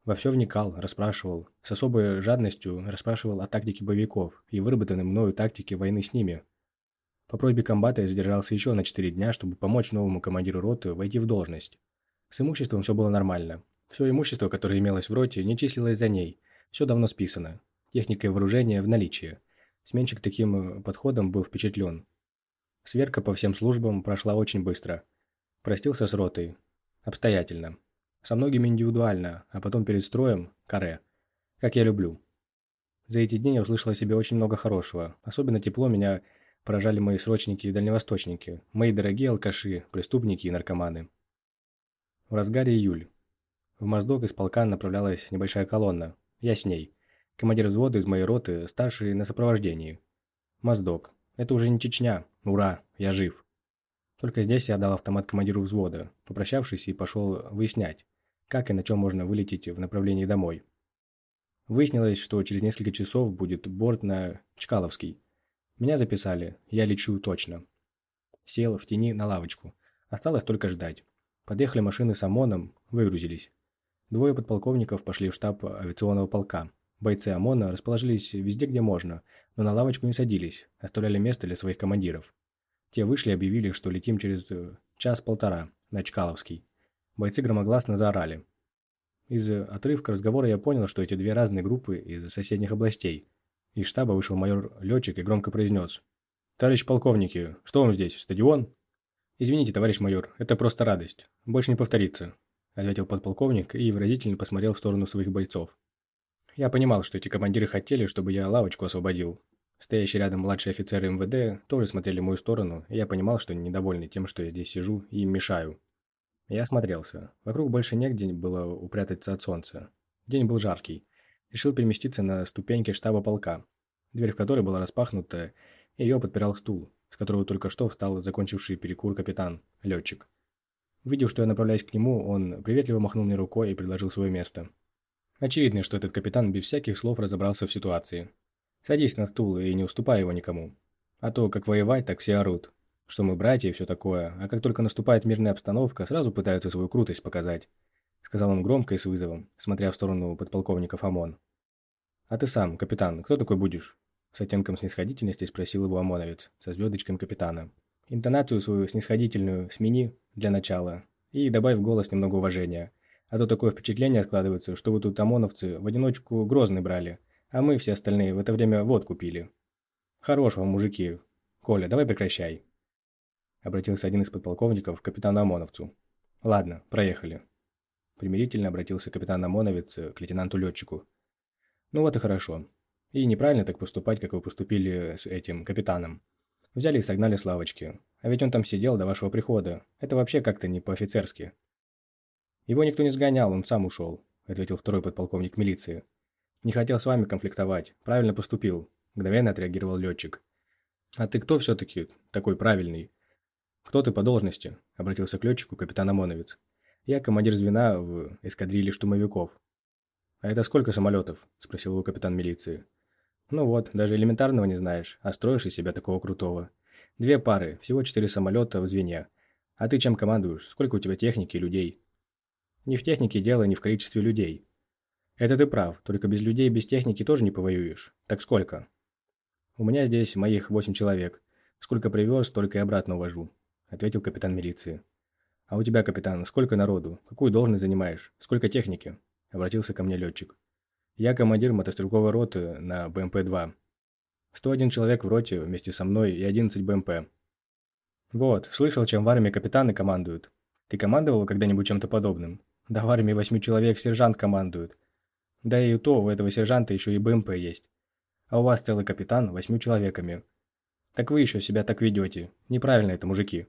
Во все вникал, расспрашивал, с особой жадностью расспрашивал о тактике боевиков и выработанной мною тактике войны с ними. По просьбе комбата я задержался еще на 4 дня, чтобы помочь новому командиру роты войти в должность. С имуществом все было нормально. Все имущество, которое имелось в роте, не числилось за ней. Все давно списано. Техника и вооружение в наличии. Сменщик таким э, подходом был впечатлен. Сверка по всем службам прошла очень быстро. Простился с ротой. Обстоятельно. Со многими индивидуально, а потом перед строем – каре. Как я люблю. За эти дни я услышал о себе очень много хорошего. Особенно тепло меня поражали мои срочники и дальневосточники, мои дорогие алкаши, преступники и наркоманы. В разгаре июль. В Моздок из полка направлялась небольшая колонна. Я с ней. Командир взвода из моей роты, старший на сопровождении. Моздок. Это уже не Чечня. Ура, я жив. Только здесь я дал автомат командиру взвода, попрощавшись и пошел выяснять, как и на чем можно вылететь в направлении домой. Выяснилось, что через несколько часов будет борт на Чкаловский. Меня записали, я лечу точно. Сел в тени на лавочку. Осталось только ждать. Подъехали машины с ОМОНом, выгрузились. Двое подполковников пошли в штаб авиационного полка. Бойцы ОМОНа расположились везде, где можно, но на лавочку не садились, оставляли место для своих командиров. Те вышли и объявили, что летим через э, час-полтора на Чкаловский. Бойцы громогласно заорали. Из отрывка разговора я понял, что эти две разные группы из соседних областей. Из штаба вышел майор-летчик и громко произнес. «Товарищ полковники, что вам здесь, стадион?» «Извините, товарищ майор, это просто радость. Больше не повторится», – ответил подполковник и выразительно посмотрел в сторону своих бойцов. Я понимал, что эти командиры хотели, чтобы я лавочку освободил, Стоящие рядом младшие офицеры МВД тоже смотрели в мою сторону, и я понимал, что они недовольны тем, что я здесь сижу и им мешаю. Я осмотрелся. Вокруг больше негде было упрятаться от солнца. День был жаркий. Решил переместиться на ступеньки штаба полка, дверь в которой была распахнута, и ее подпирал стул, с которого только что встал закончивший перекур капитан, летчик. Увидев, что я направляюсь к нему, он приветливо махнул мне рукой и предложил свое место. Очевидно, что этот капитан без всяких слов разобрался в ситуации. Садись на стул и не уступай его никому. А то, как воевать, так все орут. Что мы братья и все такое, а как только наступает мирная обстановка, сразу пытаются свою крутость показать. Сказал он громко и с вызовом, смотря в сторону подполковника ОМОН. «А ты сам, капитан, кто такой будешь?» С оттенком снисходительности спросил его ОМОНовец, со звездочкой капитана. «Интонацию свою снисходительную смени для начала и добавь в голос немного уважения. А то такое впечатление откладывается, что вы тут ОМОНовцы в одиночку Грозный брали, а мы все остальные в это время водку пили. Хорош вам, мужики. Коля, давай прекращай. Обратился один из подполковников к капитану ОМОНовцу. Ладно, проехали. Примирительно обратился капитан ОМОНовец к лейтенанту-летчику. Ну вот и хорошо. И неправильно так поступать, как вы поступили с этим капитаном. Взяли и согнали с лавочки. А ведь он там сидел до вашего прихода. Это вообще как-то не по-офицерски. Его никто не сгонял, он сам ушел, ответил второй подполковник милиции. Не хотел с вами конфликтовать. Правильно поступил. Мгновенно отреагировал летчик. А ты кто все-таки такой правильный? Кто ты по должности? Обратился к летчику капитан Омоновец. Я командир звена в эскадрилье штурмовиков. А это сколько самолетов? Спросил его капитан милиции. Ну вот, даже элементарного не знаешь, а строишь из себя такого крутого. Две пары, всего четыре самолета в звене. А ты чем командуешь? Сколько у тебя техники и людей? Не в технике дело, не в количестве людей. Это ты прав, только без людей без техники тоже не повоюешь. Так сколько? У меня здесь моих восемь человек. Сколько привез, столько и обратно увожу, ответил капитан милиции. А у тебя, капитан, сколько народу? Какую должность занимаешь? Сколько техники? Обратился ко мне летчик. Я командир мотострелковой роты на БМП-2. 101 человек в роте вместе со мной и 11 БМП. Вот, слышал, чем в армии капитаны командуют. Ты командовал когда-нибудь чем-то подобным? Да в армии восьми человек сержант командует. Да и то у этого сержанта еще и БМП есть. А у вас целый капитан восьмью человеками. Так вы еще себя так ведете. Неправильно это, мужики.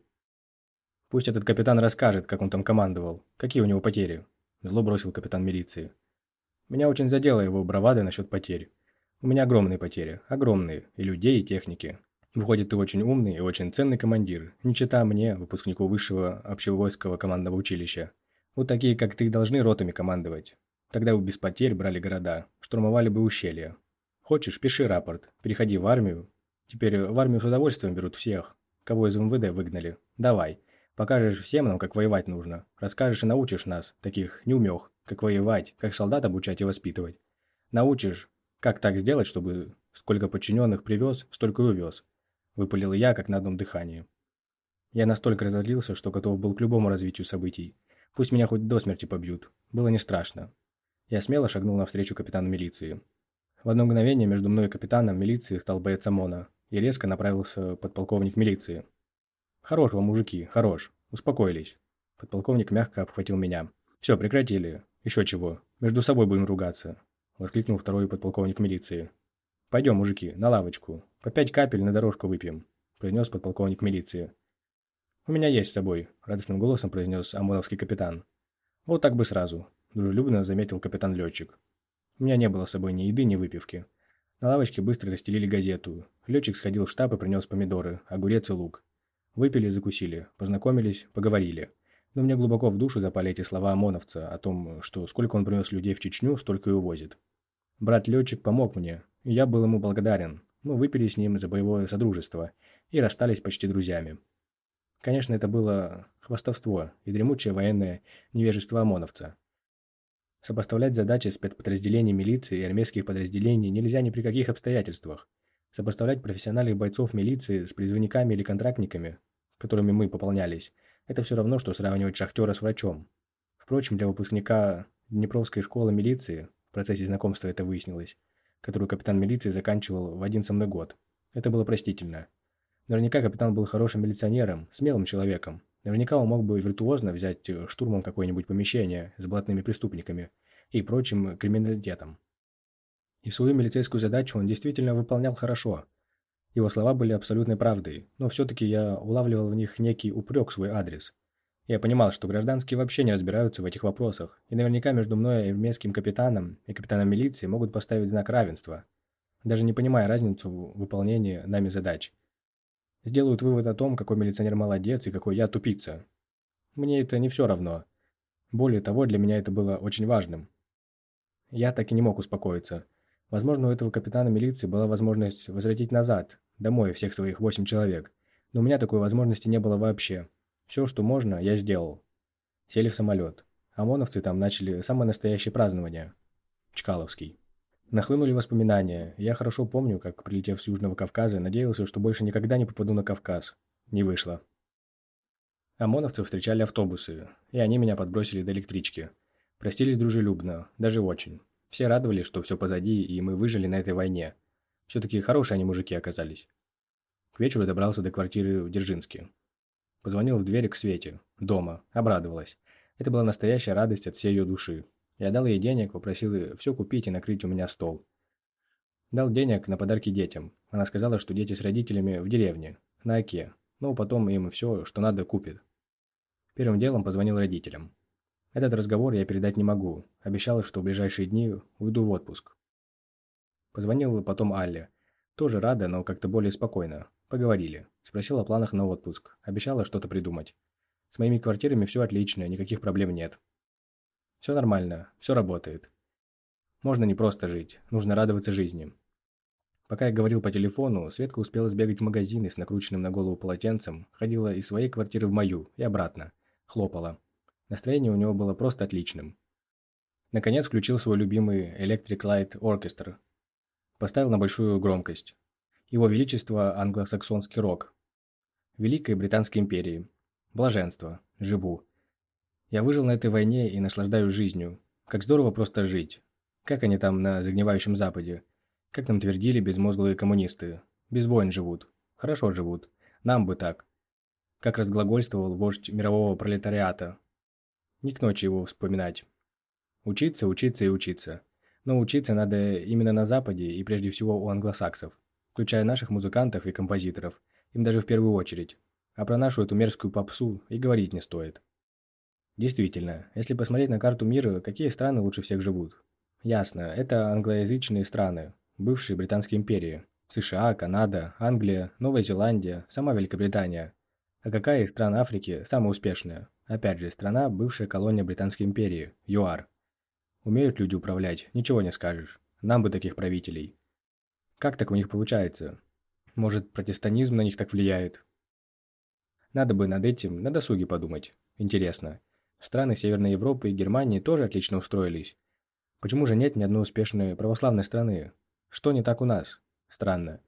Пусть этот капитан расскажет, как он там командовал. Какие у него потери. Зло бросил капитан милиции. Меня очень задело его бравада насчет потерь. У меня огромные потери. Огромные. И людей, и техники. Выходит, ты очень умный и очень ценный командир. Не чита мне, выпускнику высшего общевойскового командного училища. Вот такие, как ты, должны ротами командовать. Тогда бы без потерь брали города, штурмовали бы ущелья. Хочешь, пиши рапорт, переходи в армию. Теперь в армию с удовольствием берут всех, кого из МВД выгнали. Давай, Покажешь всем нам, как воевать нужно. Расскажешь и научишь нас, таких неумех, как воевать, как солдат обучать и воспитывать. Научишь, как так сделать, чтобы сколько подчиненных привез, столько и увез. Выпалил я, как на одном дыхании. Я настолько разозлился, что готов был к любому развитию событий. Пусть меня хоть до смерти побьют. Было не страшно. Я смело шагнул навстречу капитану милиции. В одно мгновение между мной и капитаном милиции стал боец ОМОНа и резко направился подполковник милиции. «Хорош вам, мужики, хорош. Успокоились». Подполковник мягко обхватил меня. «Все, прекратили. Еще чего. Между собой будем ругаться», – воскликнул второй подполковник милиции. «Пойдем, мужики, на лавочку. По пять капель на дорожку выпьем», – произнес подполковник милиции. «У меня есть с собой», – радостным голосом произнес ОМОНовский капитан. «Вот так бы сразу», – дружелюбно заметил капитан-летчик. У меня не было с собой ни еды, ни выпивки. На лавочке быстро расстелили газету. Летчик сходил в штаб и принес помидоры, огурец и лук. Выпили, закусили, познакомились, поговорили. Но мне глубоко в душу запали эти слова ОМОНовца о том, что сколько он принес людей в Чечню, столько и увозит. Брат-летчик помог мне, и я был ему благодарен. Мы выпили с ним за боевое содружество и расстались почти друзьями. Конечно, это было хвастовство и дремучее военное невежество ОМОНовца. Сопоставлять задачи спецподразделений милиции и армейских подразделений нельзя ни при каких обстоятельствах. Сопоставлять профессиональных бойцов милиции с призывниками или контрактниками, которыми мы пополнялись, это все равно, что сравнивать шахтера с врачом. Впрочем, для выпускника Днепровской школы милиции, в процессе знакомства это выяснилось, которую капитан милиции заканчивал в один со мной год, это было простительно. Наверняка капитан был хорошим милиционером, смелым человеком. Наверняка он мог бы виртуозно взять штурмом какое-нибудь помещение с блатными преступниками и прочим криминалитетом. И свою милицейскую задачу он действительно выполнял хорошо. Его слова были абсолютной правдой, но все-таки я улавливал в них некий упрек в свой адрес. Я понимал, что гражданские вообще не разбираются в этих вопросах, и наверняка между мной и армейским капитаном и капитаном милиции могут поставить знак равенства, даже не понимая разницу в выполнении нами задач. Сделают вывод о том, какой милиционер молодец и какой я тупица. Мне это не все равно. Более того, для меня это было очень важным. Я так и не мог успокоиться. Возможно, у этого капитана милиции была возможность возвратить назад, домой всех своих восемь человек. Но у меня такой возможности не было вообще. Все, что можно, я сделал. Сели в самолет. ОМОНовцы там начали самое настоящее празднование. Чкаловский. Нахлынули воспоминания. Я хорошо помню, как, прилетев с Южного Кавказа, надеялся, что больше никогда не попаду на Кавказ. Не вышло. ОМОНовцы встречали автобусы, и они меня подбросили до электрички. Простились дружелюбно, даже очень. Все радовались, что все позади, и мы выжили на этой войне. Все-таки хорошие они мужики оказались. К вечеру добрался до квартиры в Дзержинске. Позвонил в дверь к Свете. Дома. Обрадовалась. Это была настоящая радость от всей ее души. Я дал ей денег, попросил все купить и накрыть у меня стол. Дал денег на подарки детям. Она сказала, что дети с родителями в деревне, на Оке. Ну, потом им все, что надо, купит. Первым делом позвонил родителям. Этот разговор я передать не могу. Обещал, что в ближайшие дни уйду в отпуск. Позвонил потом Алле. Тоже рада, но как-то более спокойно. Поговорили. Спросил о планах на отпуск. Обещала что-то придумать. С моими квартирами все отлично, никаких проблем нет. Все нормально, все работает. Можно не просто жить, нужно радоваться жизни. Пока я говорил по телефону, Светка успела сбегать в магазин и с накрученным на голову полотенцем ходила из своей квартиры в мою и обратно. Хлопала. Настроение у него было просто отличным. Наконец включил свой любимый Electric Light Orchestra. Поставил на большую громкость. Его Величество англосаксонский рок. Великой Британской империи. Блаженство. Живу. Я выжил на этой войне и наслаждаюсь жизнью. Как здорово просто жить. Как они там на загнивающем Западе? Как нам твердили безмозглые коммунисты? Без войн живут. Хорошо живут. Нам бы так. Как разглагольствовал вождь мирового пролетариата, не к ночи его вспоминать. Учиться, учиться и учиться. Но учиться надо именно на Западе и прежде всего у англосаксов, включая наших музыкантов и композиторов, им даже в первую очередь. А про нашу эту мерзкую попсу и говорить не стоит. Действительно, если посмотреть на карту мира, какие страны лучше всех живут? Ясно, это англоязычные страны, бывшие Британские империи. США, Канада, Англия, Новая Зеландия, сама Великобритания. А какая из стран Африки самая успешная? Опять же, страна, бывшая колония Британской империи, ЮАР. Умеют люди управлять, ничего не скажешь. Нам бы таких правителей. Как так у них получается? Может, протестанизм на них так влияет? Надо бы над этим на досуге подумать. Интересно. Страны Северной Европы и Германии тоже отлично устроились. Почему же нет ни одной успешной православной страны? Что не так у нас? Странно.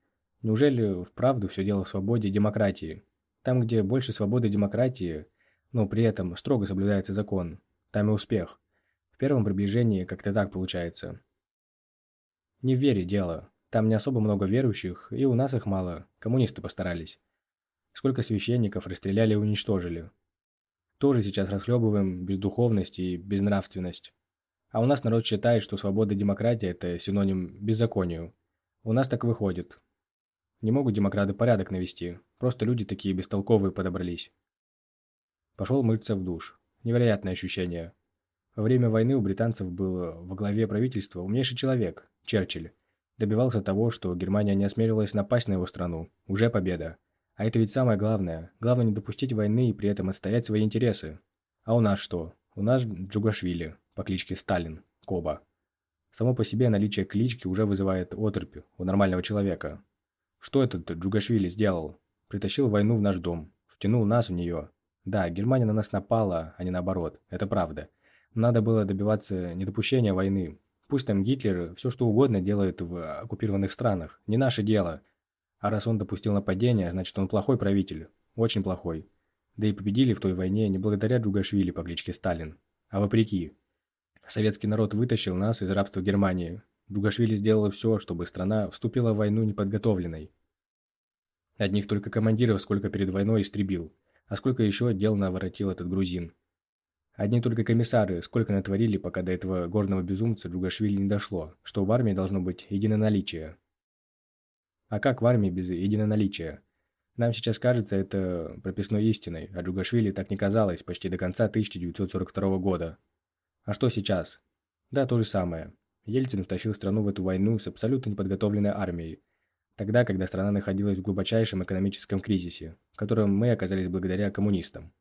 Неужели вправду все дело в свободе и демократии? Там, где больше свободы и демократии, но при этом строго соблюдается закон, там и успех. В первом приближении как-то так получается. Не в вере дело. Там не особо много верующих, и у нас их мало. Коммунисты постарались. Сколько священников расстреляли и уничтожили. Тоже сейчас расхлебываем бездуховность и безнравственность. А у нас народ считает, что свобода и демократия – это синоним беззаконию. У нас так выходит. Не могут демократы порядок навести. Просто люди такие бестолковые подобрались. Пошел мыться в душ. Невероятное ощущение. Во время войны у британцев был во главе правительства умнейший человек – Черчилль. Добивался того, что Германия не осмелилась напасть на его страну. Уже победа. А это ведь самое главное. Главное не допустить войны и при этом отстоять свои интересы. А у нас что? У нас Джугашвили по кличке Сталин, Коба. Само по себе наличие клички уже вызывает оторпь у нормального человека. Что этот Джугашвили сделал? Притащил войну в наш дом, втянул нас в нее. Да, Германия на нас напала, а не наоборот, это правда. надо было добиваться недопущения войны. Пусть там Гитлер все что угодно делает в оккупированных странах, не наше дело – а раз он допустил нападение, значит он плохой правитель. Очень плохой. Да и победили в той войне не благодаря Джугашвили по кличке Сталин, а вопреки. Советский народ вытащил нас из рабства Германии. Джугашвили сделал все, чтобы страна вступила в войну неподготовленной. Одних только командиров сколько перед войной истребил, а сколько еще дел наворотил этот грузин. Одни только комиссары сколько натворили, пока до этого горного безумца Джугашвили не дошло, что в армии должно быть единоналичие. А как в армии без единоналичия? Нам сейчас кажется это прописной истиной, а Джугашвили так не казалось почти до конца 1942 года. А что сейчас? Да, то же самое. Ельцин втащил страну в эту войну с абсолютно неподготовленной армией. Тогда, когда страна находилась в глубочайшем экономическом кризисе, в котором мы оказались благодаря коммунистам.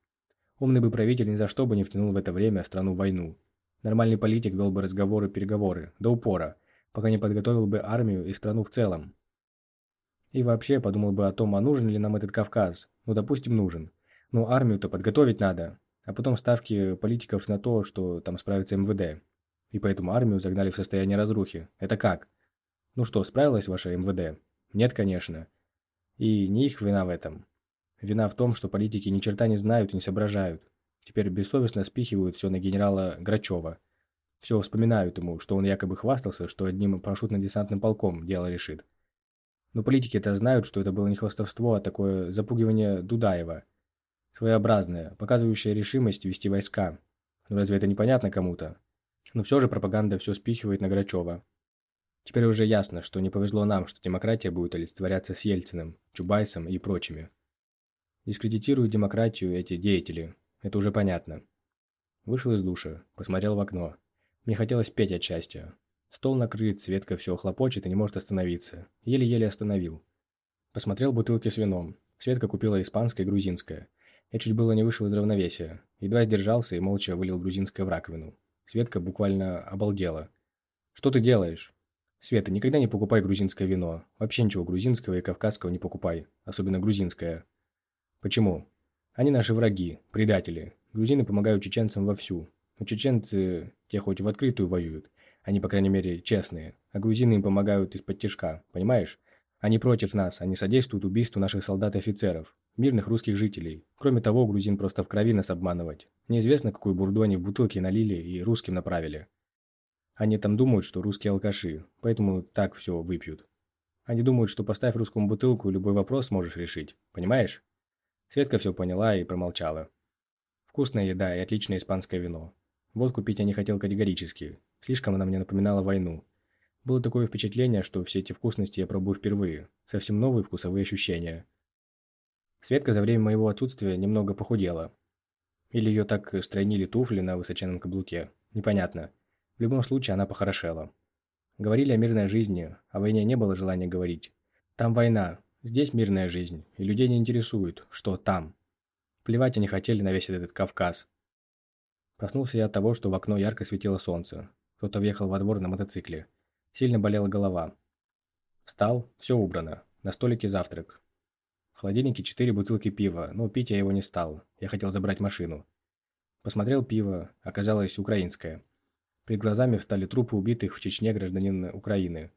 Умный бы правитель ни за что бы не втянул в это время страну в войну. Нормальный политик вел бы разговоры переговоры, до упора, пока не подготовил бы армию и страну в целом. И вообще подумал бы о том, а нужен ли нам этот Кавказ. Ну, допустим, нужен. Но армию-то подготовить надо. А потом ставки политиков на то, что там справится МВД. И поэтому армию загнали в состояние разрухи. Это как? Ну что, справилась ваша МВД? Нет, конечно. И не их вина в этом. Вина в том, что политики ни черта не знают и не соображают. Теперь бессовестно спихивают все на генерала Грачева. Все вспоминают ему, что он якобы хвастался, что одним парашютно-десантным полком дело решит. Но политики это знают, что это было не хвастовство, а такое запугивание Дудаева. Своеобразное, показывающее решимость вести войска. Но разве это непонятно кому-то? Но все же пропаганда все спихивает на Грачева. Теперь уже ясно, что не повезло нам, что демократия будет олицетворяться с Ельциным, Чубайсом и прочими. Дискредитируют демократию эти деятели. Это уже понятно. Вышел из душа, посмотрел в окно. Мне хотелось петь от счастья. Стол накрыт, Светка все хлопочет и не может остановиться. Еле-еле остановил. Посмотрел бутылки с вином. Светка купила испанское и грузинское. Я чуть было не вышел из равновесия. Едва сдержался и молча вылил грузинское в раковину. Светка буквально обалдела. «Что ты делаешь?» «Света, никогда не покупай грузинское вино. Вообще ничего грузинского и кавказского не покупай. Особенно грузинское». «Почему?» «Они наши враги, предатели. Грузины помогают чеченцам вовсю. Но чеченцы, те хоть в открытую воюют, они, по крайней мере, честные. А грузины им помогают из-под тяжка, понимаешь? Они против нас, они содействуют убийству наших солдат и офицеров, мирных русских жителей. Кроме того, грузин просто в крови нас обманывать. Неизвестно, какую бурду они в бутылке налили и русским направили. Они там думают, что русские алкаши, поэтому так все выпьют. Они думают, что поставь русскому бутылку, любой вопрос можешь решить, понимаешь? Светка все поняла и промолчала. Вкусная еда и отличное испанское вино. Водку пить я не хотел категорически. Слишком она мне напоминала войну. Было такое впечатление, что все эти вкусности я пробую впервые. Совсем новые вкусовые ощущения. Светка за время моего отсутствия немного похудела. Или ее так стройнили туфли на высоченном каблуке. Непонятно. В любом случае она похорошела. Говорили о мирной жизни, о войне не было желания говорить. Там война, здесь мирная жизнь, и людей не интересует, что там. Плевать они хотели на весь этот Кавказ. Проснулся я от того, что в окно ярко светило солнце. Кто-то въехал во двор на мотоцикле. Сильно болела голова. Встал, все убрано. На столике завтрак. В холодильнике четыре бутылки пива, но пить я его не стал. Я хотел забрать машину. Посмотрел пиво, оказалось украинское. Перед глазами встали трупы убитых в Чечне гражданин Украины,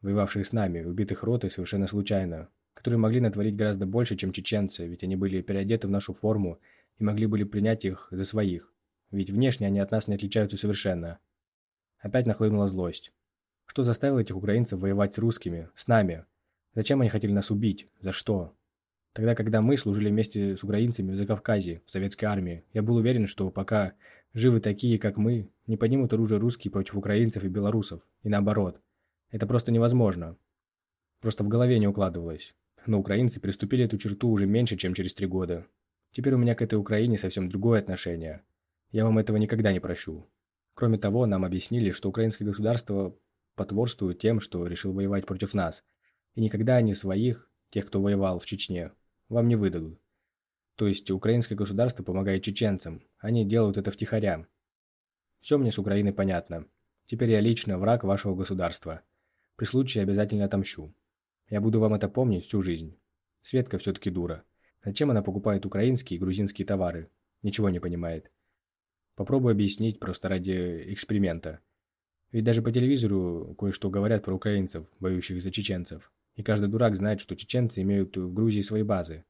воевавших с нами, убитых ротой совершенно случайно, которые могли натворить гораздо больше, чем чеченцы, ведь они были переодеты в нашу форму и могли были принять их за своих, ведь внешне они от нас не отличаются совершенно. Опять нахлынула злость. Что заставило этих украинцев воевать с русскими, с нами? Зачем они хотели нас убить? За что? Тогда, когда мы служили вместе с украинцами в Закавказье, в советской армии, я был уверен, что пока живы такие, как мы, не поднимут оружие русские против украинцев и белорусов, и наоборот. Это просто невозможно. Просто в голове не укладывалось. Но украинцы приступили эту черту уже меньше, чем через три года. Теперь у меня к этой Украине совсем другое отношение. Я вам этого никогда не прощу. Кроме того, нам объяснили, что украинское государство потворствует тем, что решил воевать против нас, и никогда они своих, тех, кто воевал в Чечне, вам не выдадут. То есть украинское государство помогает чеченцам, они делают это втихаря. Все мне с Украины понятно. Теперь я лично враг вашего государства. При случае обязательно отомщу. Я буду вам это помнить всю жизнь. Светка все-таки дура. Зачем она покупает украинские и грузинские товары? Ничего не понимает. Попробую объяснить просто ради эксперимента. Ведь даже по телевизору кое-что говорят про украинцев, воюющих за чеченцев. И каждый дурак знает, что чеченцы имеют в Грузии свои базы.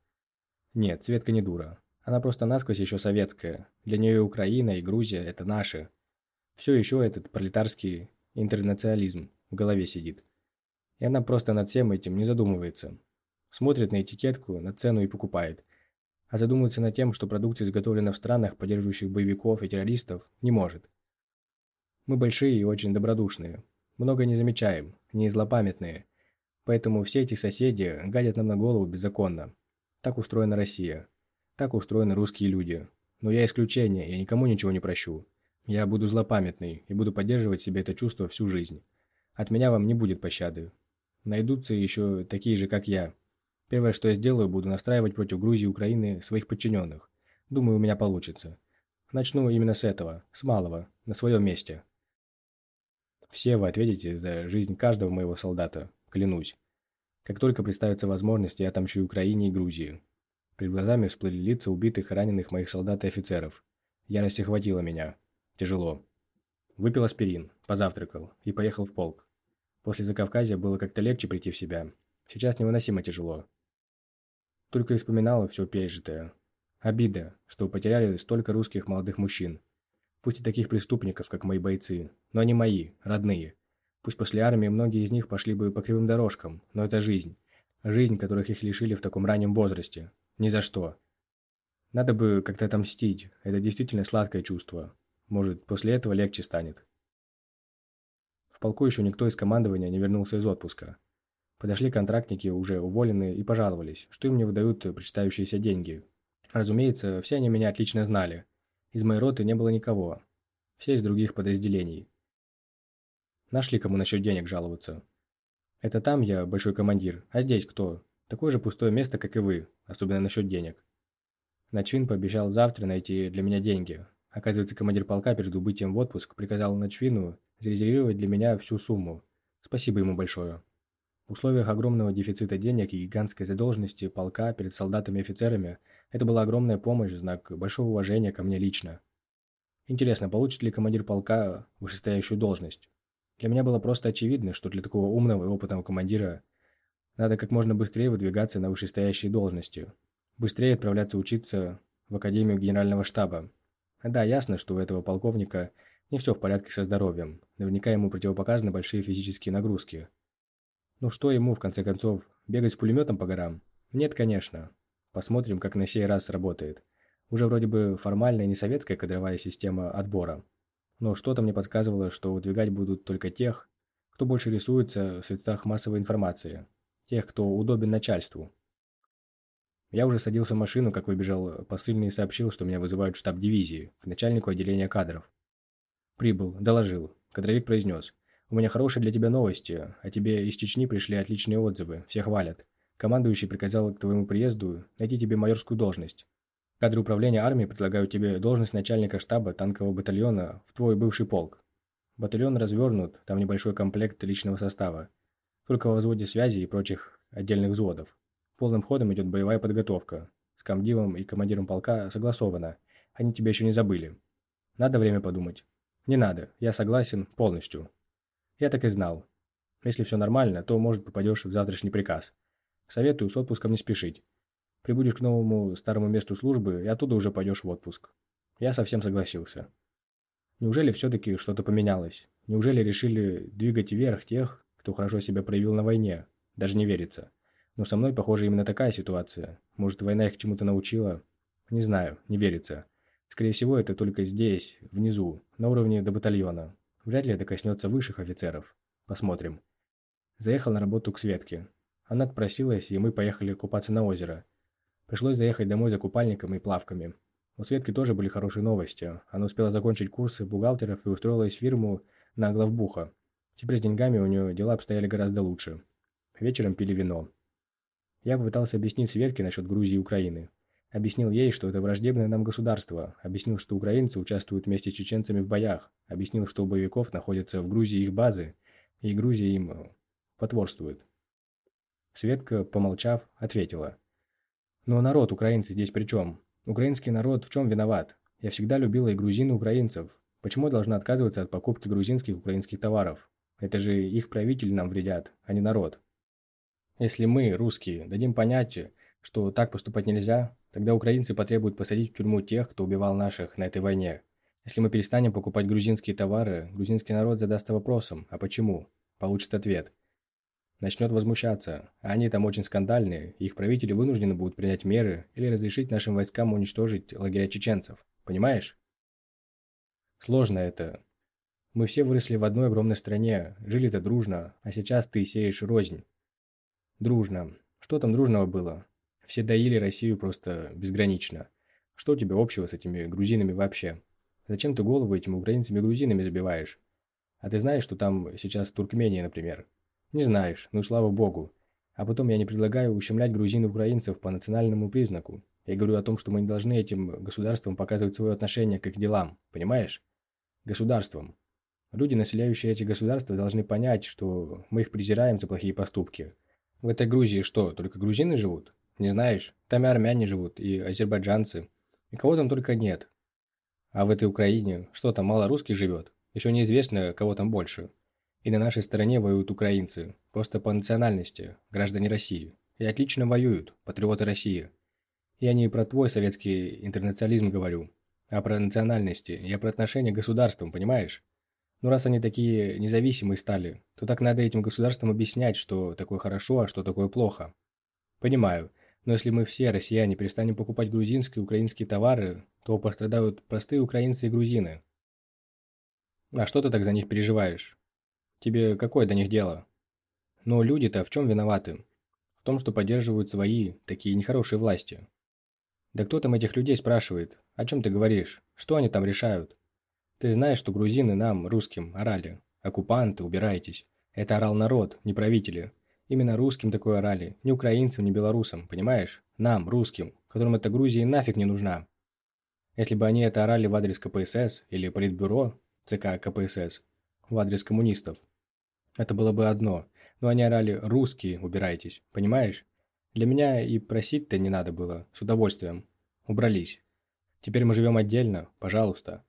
Нет, Светка не дура. Она просто насквозь еще советская. Для нее Украина, и Грузия – это наши. Все еще этот пролетарский интернационализм в голове сидит. И она просто над всем этим не задумывается. Смотрит на этикетку, на цену и покупает. А задумывается над тем, что продукция изготовлена в странах, поддерживающих боевиков и террористов, не может. Мы большие и очень добродушные. Много не замечаем, не злопамятные. Поэтому все эти соседи гадят нам на голову беззаконно. Так устроена Россия. Так устроены русские люди. Но я исключение, я никому ничего не прощу. Я буду злопамятный и буду поддерживать себе это чувство всю жизнь. От меня вам не будет пощады. Найдутся еще такие же, как я. Первое, что я сделаю, буду настраивать против Грузии и Украины своих подчиненных. Думаю, у меня получится. Начну именно с этого, с малого, на своем месте. Все вы ответите за жизнь каждого моего солдата, клянусь. Как только представится возможность, я отомщу Украине и Грузии. Перед глазами всплыли лица убитых и раненых моих солдат и офицеров. Ярость охватила меня. Тяжело. Выпил аспирин, позавтракал и поехал в полк. После Закавказья было как-то легче прийти в себя. Сейчас невыносимо тяжело. Только и вспоминала все пережитое. Обида, что потеряли столько русских молодых мужчин. Пусть и таких преступников, как мои бойцы, но они мои, родные. Пусть после армии многие из них пошли бы по кривым дорожкам, но это жизнь. Жизнь, которых их лишили в таком раннем возрасте. Ни за что. Надо бы как-то отомстить. Это действительно сладкое чувство. Может, после этого легче станет. В полку еще никто из командования не вернулся из отпуска. Подошли контрактники, уже уволенные, и пожаловались, что им не выдают причитающиеся деньги. Разумеется, все они меня отлично знали. Из моей роты не было никого. Все из других подразделений. Нашли кому насчет денег жаловаться. Это там я большой командир, а здесь кто? Такое же пустое место, как и вы, особенно насчет денег. Начвин пообещал завтра найти для меня деньги. Оказывается, командир полка перед убытием в отпуск приказал Начвину зарезервировать для меня всю сумму. Спасибо ему большое. В условиях огромного дефицита денег и гигантской задолженности полка перед солдатами и офицерами это была огромная помощь, знак большого уважения ко мне лично. Интересно, получит ли командир полка вышестоящую должность? Для меня было просто очевидно, что для такого умного и опытного командира надо как можно быстрее выдвигаться на вышестоящие должности, быстрее отправляться учиться в Академию Генерального штаба. Да, ясно, что у этого полковника не все в порядке со здоровьем. Наверняка ему противопоказаны большие физические нагрузки. Ну что ему, в конце концов, бегать с пулеметом по горам? Нет, конечно. Посмотрим, как на сей раз сработает. Уже вроде бы формальная не советская кадровая система отбора. Но что-то мне подсказывало, что выдвигать будут только тех, кто больше рисуется в средствах массовой информации. Тех, кто удобен начальству. Я уже садился в машину, как выбежал посыльный и сообщил, что меня вызывают в штаб дивизии, к начальнику отделения кадров. Прибыл, доложил. Кадровик произнес. «У меня хорошие для тебя новости. а тебе из Чечни пришли отличные отзывы. Все хвалят. Командующий приказал к твоему приезду найти тебе майорскую должность. Кадры управления армией предлагают тебе должность начальника штаба танкового батальона в твой бывший полк. Батальон развернут, там небольшой комплект личного состава. Только во взводе связи и прочих отдельных взводов. Полным ходом идет боевая подготовка. С комдивом и командиром полка согласовано. Они тебя еще не забыли. Надо время подумать. Не надо. Я согласен полностью. Я так и знал. Если все нормально, то, может, попадешь в завтрашний приказ. Советую с отпуском не спешить. Прибудешь к новому старому месту службы и оттуда уже пойдешь в отпуск. Я совсем согласился. Неужели все-таки что-то поменялось? Неужели решили двигать вверх тех, кто хорошо себя проявил на войне? Даже не верится. Но со мной, похоже, именно такая ситуация. Может, война их чему-то научила? Не знаю, не верится. Скорее всего, это только здесь, внизу, на уровне до батальона. Вряд ли это коснется высших офицеров. Посмотрим. Заехал на работу к Светке. Она отпросилась, и мы поехали купаться на озеро. Пришлось заехать домой за купальником и плавками. У Светки тоже были хорошие новости. Она успела закончить курсы бухгалтеров и устроилась в фирму на главбуха. Теперь с деньгами у нее дела обстояли гораздо лучше. Вечером пили вино. Я попытался объяснить Светке насчет Грузии и Украины. Объяснил ей, что это враждебное нам государство. Объяснил, что украинцы участвуют вместе с чеченцами в боях. Объяснил, что у боевиков находятся в Грузии их базы, и Грузия им э, потворствует. Светка, помолчав, ответила. «Но народ украинцы здесь при чем? Украинский народ в чем виноват? Я всегда любила и грузин, и украинцев. Почему я должна отказываться от покупки грузинских и украинских товаров? Это же их правители нам вредят, а не народ. Если мы, русские, дадим понятие, что так поступать нельзя, тогда украинцы потребуют посадить в тюрьму тех, кто убивал наших на этой войне. Если мы перестанем покупать грузинские товары, грузинский народ задастся вопросом «А почему?» Получит ответ. Начнет возмущаться, а они там очень скандальные, их правители вынуждены будут принять меры или разрешить нашим войскам уничтожить лагеря чеченцев. Понимаешь? Сложно это. Мы все выросли в одной огромной стране, жили-то дружно, а сейчас ты сеешь рознь. Дружно. Что там дружного было? Все доили Россию просто безгранично. Что у тебя общего с этими грузинами вообще? Зачем ты голову этим украинцами и грузинами забиваешь? А ты знаешь, что там сейчас Туркмения, например? Не знаешь, ну слава богу. А потом я не предлагаю ущемлять грузин и украинцев по национальному признаку. Я говорю о том, что мы не должны этим государствам показывать свое отношение к их делам, понимаешь? Государствам. Люди, населяющие эти государства, должны понять, что мы их презираем за плохие поступки, в этой Грузии что, только грузины живут? Не знаешь? Там и армяне живут, и азербайджанцы. И кого там только нет. А в этой Украине, что там, мало русских живет? Еще неизвестно, кого там больше. И на нашей стороне воюют украинцы, просто по национальности, граждане России. И отлично воюют, патриоты России. Я не про твой советский интернационализм говорю, а про национальности, я про отношения к государствам, понимаешь? Ну, раз они такие независимые стали, то так надо этим государствам объяснять, что такое хорошо, а что такое плохо. Понимаю, но если мы все, россияне, перестанем покупать грузинские и украинские товары, то пострадают простые украинцы и грузины. А что ты так за них переживаешь? Тебе какое до них дело? Но люди-то в чем виноваты? В том, что поддерживают свои, такие нехорошие власти. Да кто там этих людей спрашивает? О чем ты говоришь? Что они там решают? Ты знаешь, что грузины нам, русским, орали. Оккупанты, убирайтесь. Это орал народ, не правители. Именно русским такое орали, не украинцам, не белорусам, понимаешь? Нам, русским, которым эта Грузия нафиг не нужна. Если бы они это орали в адрес КПСС или Политбюро ЦК КПСС, в адрес коммунистов, это было бы одно. Но они орали «русские, убирайтесь», понимаешь? Для меня и просить-то не надо было, с удовольствием. Убрались. Теперь мы живем отдельно, пожалуйста.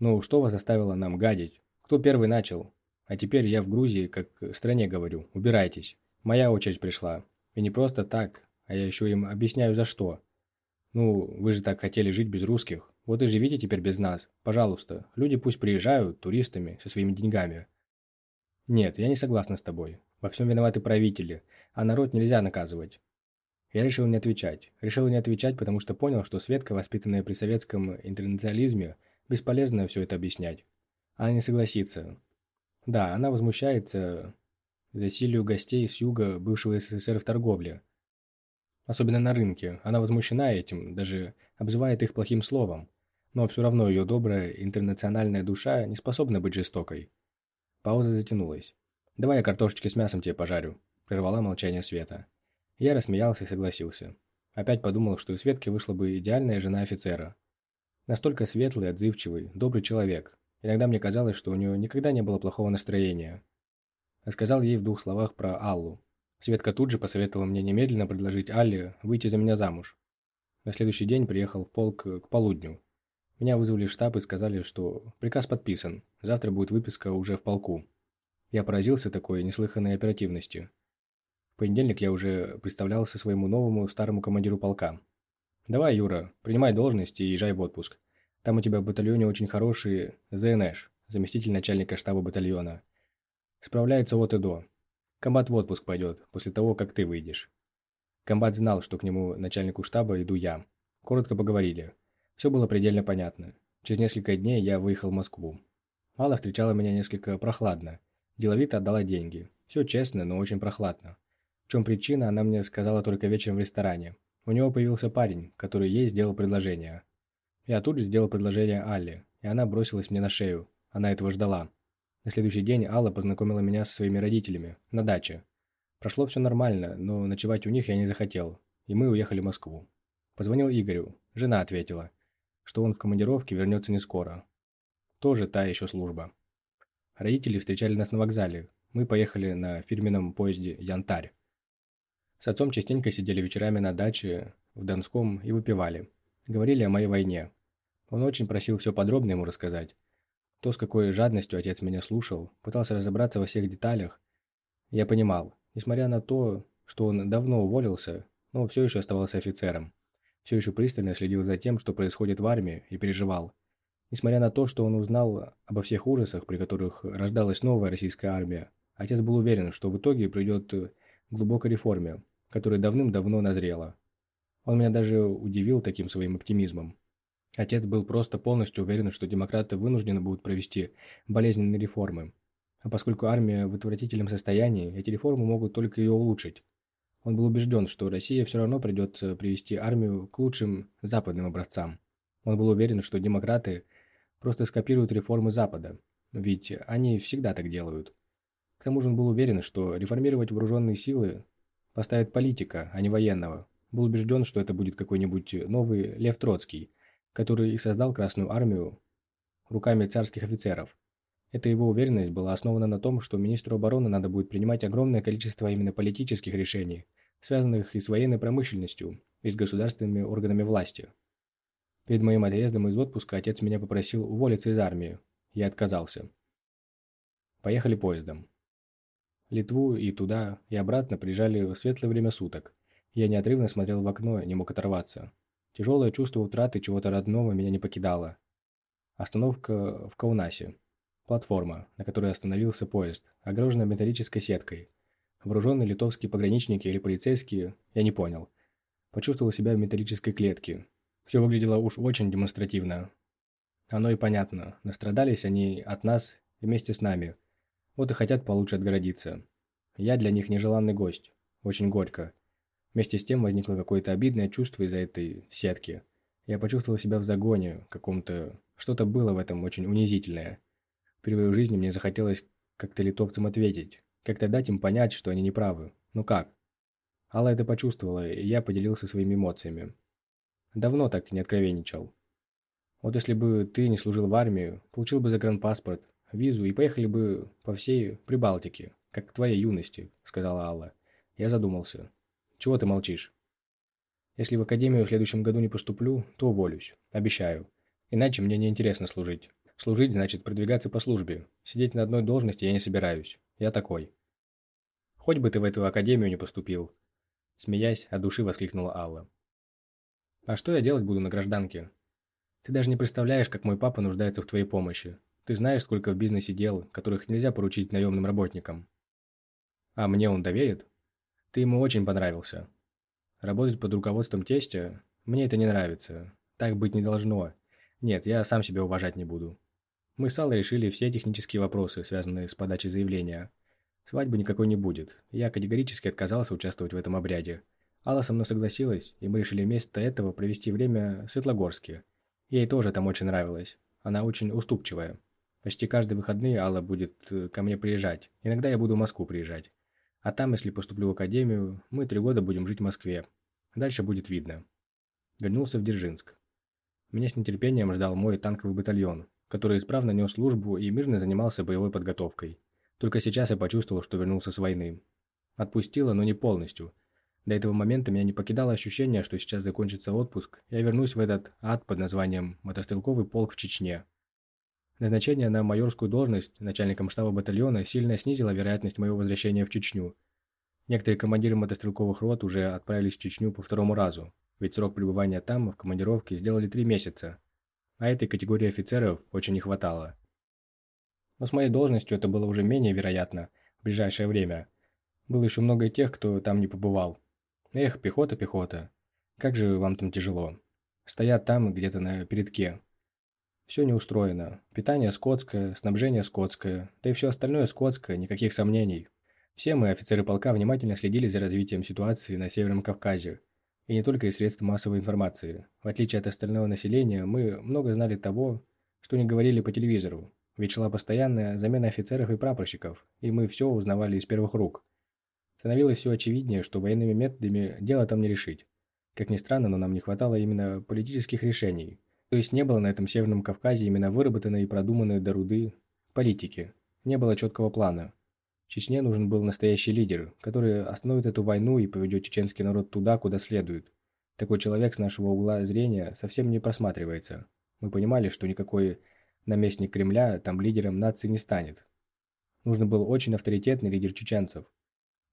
Ну, что вас заставило нам гадить? Кто первый начал? А теперь я в Грузии, как стране говорю, убирайтесь. Моя очередь пришла. И не просто так, а я еще им объясняю за что. Ну, вы же так хотели жить без русских. Вот и живите теперь без нас. Пожалуйста, люди пусть приезжают туристами со своими деньгами. Нет, я не согласна с тобой. Во всем виноваты правители, а народ нельзя наказывать. Я решил не отвечать. Решил не отвечать, потому что понял, что Светка, воспитанная при советском интернационализме, Бесполезно все это объяснять. Она не согласится. Да, она возмущается засилию гостей с юга бывшего СССР в торговле. Особенно на рынке. Она возмущена этим, даже обзывает их плохим словом. Но все равно ее добрая интернациональная душа не способна быть жестокой. Пауза затянулась. «Давай я картошечки с мясом тебе пожарю», – прервала молчание Света. Я рассмеялся и согласился. Опять подумал, что у Светки вышла бы идеальная жена офицера. Настолько светлый, отзывчивый, добрый человек. Иногда мне казалось, что у нее никогда не было плохого настроения. Рассказал ей в двух словах про Аллу. Светка тут же посоветовала мне немедленно предложить Алле выйти за меня замуж. На следующий день приехал в полк к полудню. Меня вызвали в штаб и сказали, что приказ подписан, завтра будет выписка уже в полку. Я поразился такой неслыханной оперативности. В понедельник я уже представлялся своему новому старому командиру полка. «Давай, Юра, принимай должность и езжай в отпуск. Там у тебя в батальоне очень хороший ЗНШ, заместитель начальника штаба батальона. Справляется от и до. Комбат в отпуск пойдет, после того, как ты выйдешь». Комбат знал, что к нему, начальнику штаба, иду я. Коротко поговорили. Все было предельно понятно. Через несколько дней я выехал в Москву. Алла встречала меня несколько прохладно. Деловито отдала деньги. Все честно, но очень прохладно. В чем причина, она мне сказала только вечером в ресторане. У него появился парень, который ей сделал предложение. Я тут же сделал предложение Алле, и она бросилась мне на шею. Она этого ждала. На следующий день Алла познакомила меня со своими родителями, на даче. Прошло все нормально, но ночевать у них я не захотел, и мы уехали в Москву. Позвонил Игорю, жена ответила, что он в командировке вернется не скоро. Тоже та еще служба. Родители встречали нас на вокзале. Мы поехали на фирменном поезде «Янтарь». С отцом частенько сидели вечерами на даче в Донском и выпивали. Говорили о моей войне. Он очень просил все подробно ему рассказать. То, с какой жадностью отец меня слушал, пытался разобраться во всех деталях. Я понимал, несмотря на то, что он давно уволился, но все еще оставался офицером. Все еще пристально следил за тем, что происходит в армии, и переживал. Несмотря на то, что он узнал обо всех ужасах, при которых рождалась новая российская армия, отец был уверен, что в итоге придет к глубокой реформе, которая давным-давно назрела. Он меня даже удивил таким своим оптимизмом. Отец был просто полностью уверен, что демократы вынуждены будут провести болезненные реформы. А поскольку армия в отвратительном состоянии, эти реформы могут только ее улучшить. Он был убежден, что Россия все равно придется привести армию к лучшим западным образцам. Он был уверен, что демократы просто скопируют реформы Запада, ведь они всегда так делают. К тому же он был уверен, что реформировать вооруженные силы поставит политика, а не военного. Был убежден, что это будет какой-нибудь новый Лев Троцкий, который и создал Красную Армию руками царских офицеров. Эта его уверенность была основана на том, что министру обороны надо будет принимать огромное количество именно политических решений, связанных и с военной промышленностью, и с государственными органами власти. Перед моим отъездом из отпуска отец меня попросил уволиться из армии. Я отказался. Поехали поездом. Литву и туда, и обратно приезжали в светлое время суток. Я неотрывно смотрел в окно, не мог оторваться. Тяжелое чувство утраты чего-то родного меня не покидало. Остановка в Каунасе. Платформа, на которой остановился поезд, огорожена металлической сеткой. Вооруженные литовские пограничники или полицейские, я не понял. Почувствовал себя в металлической клетке. Все выглядело уж очень демонстративно. Оно и понятно. Настрадались они от нас вместе с нами – вот и хотят получше отгородиться. Я для них нежеланный гость. Очень горько. Вместе с тем возникло какое-то обидное чувство из-за этой сетки. Я почувствовал себя в загоне, каком-то... Что-то было в этом очень унизительное. Впервые в жизни мне захотелось как-то литовцам ответить, как-то дать им понять, что они неправы. Ну как? Алла это почувствовала, и я поделился своими эмоциями. Давно так не откровенничал. Вот если бы ты не служил в армии, получил бы загранпаспорт, визу и поехали бы по всей Прибалтике, как к твоей юности», — сказала Алла. Я задумался. «Чего ты молчишь?» «Если в академию в следующем году не поступлю, то уволюсь. Обещаю. Иначе мне не интересно служить. Служить значит продвигаться по службе. Сидеть на одной должности я не собираюсь. Я такой». «Хоть бы ты в эту академию не поступил», — смеясь, от души воскликнула Алла. «А что я делать буду на гражданке? Ты даже не представляешь, как мой папа нуждается в твоей помощи. Ты знаешь, сколько в бизнесе дел, которых нельзя поручить наемным работникам. А мне он доверит? Ты ему очень понравился. Работать под руководством тестя? Мне это не нравится. Так быть не должно. Нет, я сам себя уважать не буду. Мы с Аллой решили все технические вопросы, связанные с подачей заявления. Свадьбы никакой не будет. Я категорически отказался участвовать в этом обряде. Алла со мной согласилась, и мы решили вместо этого провести время в Светлогорске. Ей тоже там очень нравилось. Она очень уступчивая. Почти каждые выходные Алла будет э, ко мне приезжать. Иногда я буду в Москву приезжать. А там, если поступлю в академию, мы три года будем жить в Москве. Дальше будет видно. Вернулся в Дзержинск. Меня с нетерпением ждал мой танковый батальон, который исправно нес службу и мирно занимался боевой подготовкой. Только сейчас я почувствовал, что вернулся с войны. Отпустило, но не полностью. До этого момента меня не покидало ощущение, что сейчас закончится отпуск, я вернусь в этот ад под названием «Мотострелковый полк в Чечне». Назначение на майорскую должность начальником штаба батальона сильно снизило вероятность моего возвращения в Чечню. Некоторые командиры мотострелковых рот уже отправились в Чечню по второму разу, ведь срок пребывания там, в командировке, сделали три месяца. А этой категории офицеров очень не хватало. Но с моей должностью это было уже менее вероятно в ближайшее время. Было еще много тех, кто там не побывал. Эх, пехота, пехота. Как же вам там тяжело. Стоят там, где-то на передке, все не устроено. Питание скотское, снабжение скотское, да и все остальное скотское, никаких сомнений. Все мы, офицеры полка, внимательно следили за развитием ситуации на Северном Кавказе. И не только из средств массовой информации. В отличие от остального населения, мы много знали того, что не говорили по телевизору. Ведь шла постоянная замена офицеров и прапорщиков, и мы все узнавали из первых рук. Становилось все очевиднее, что военными методами дело там не решить. Как ни странно, но нам не хватало именно политических решений, то есть не было на этом Северном Кавказе именно выработанной и продуманной до руды политики. Не было четкого плана. Чечне нужен был настоящий лидер, который остановит эту войну и поведет чеченский народ туда, куда следует. Такой человек с нашего угла зрения совсем не просматривается. Мы понимали, что никакой наместник Кремля там лидером нации не станет. Нужен был очень авторитетный лидер чеченцев.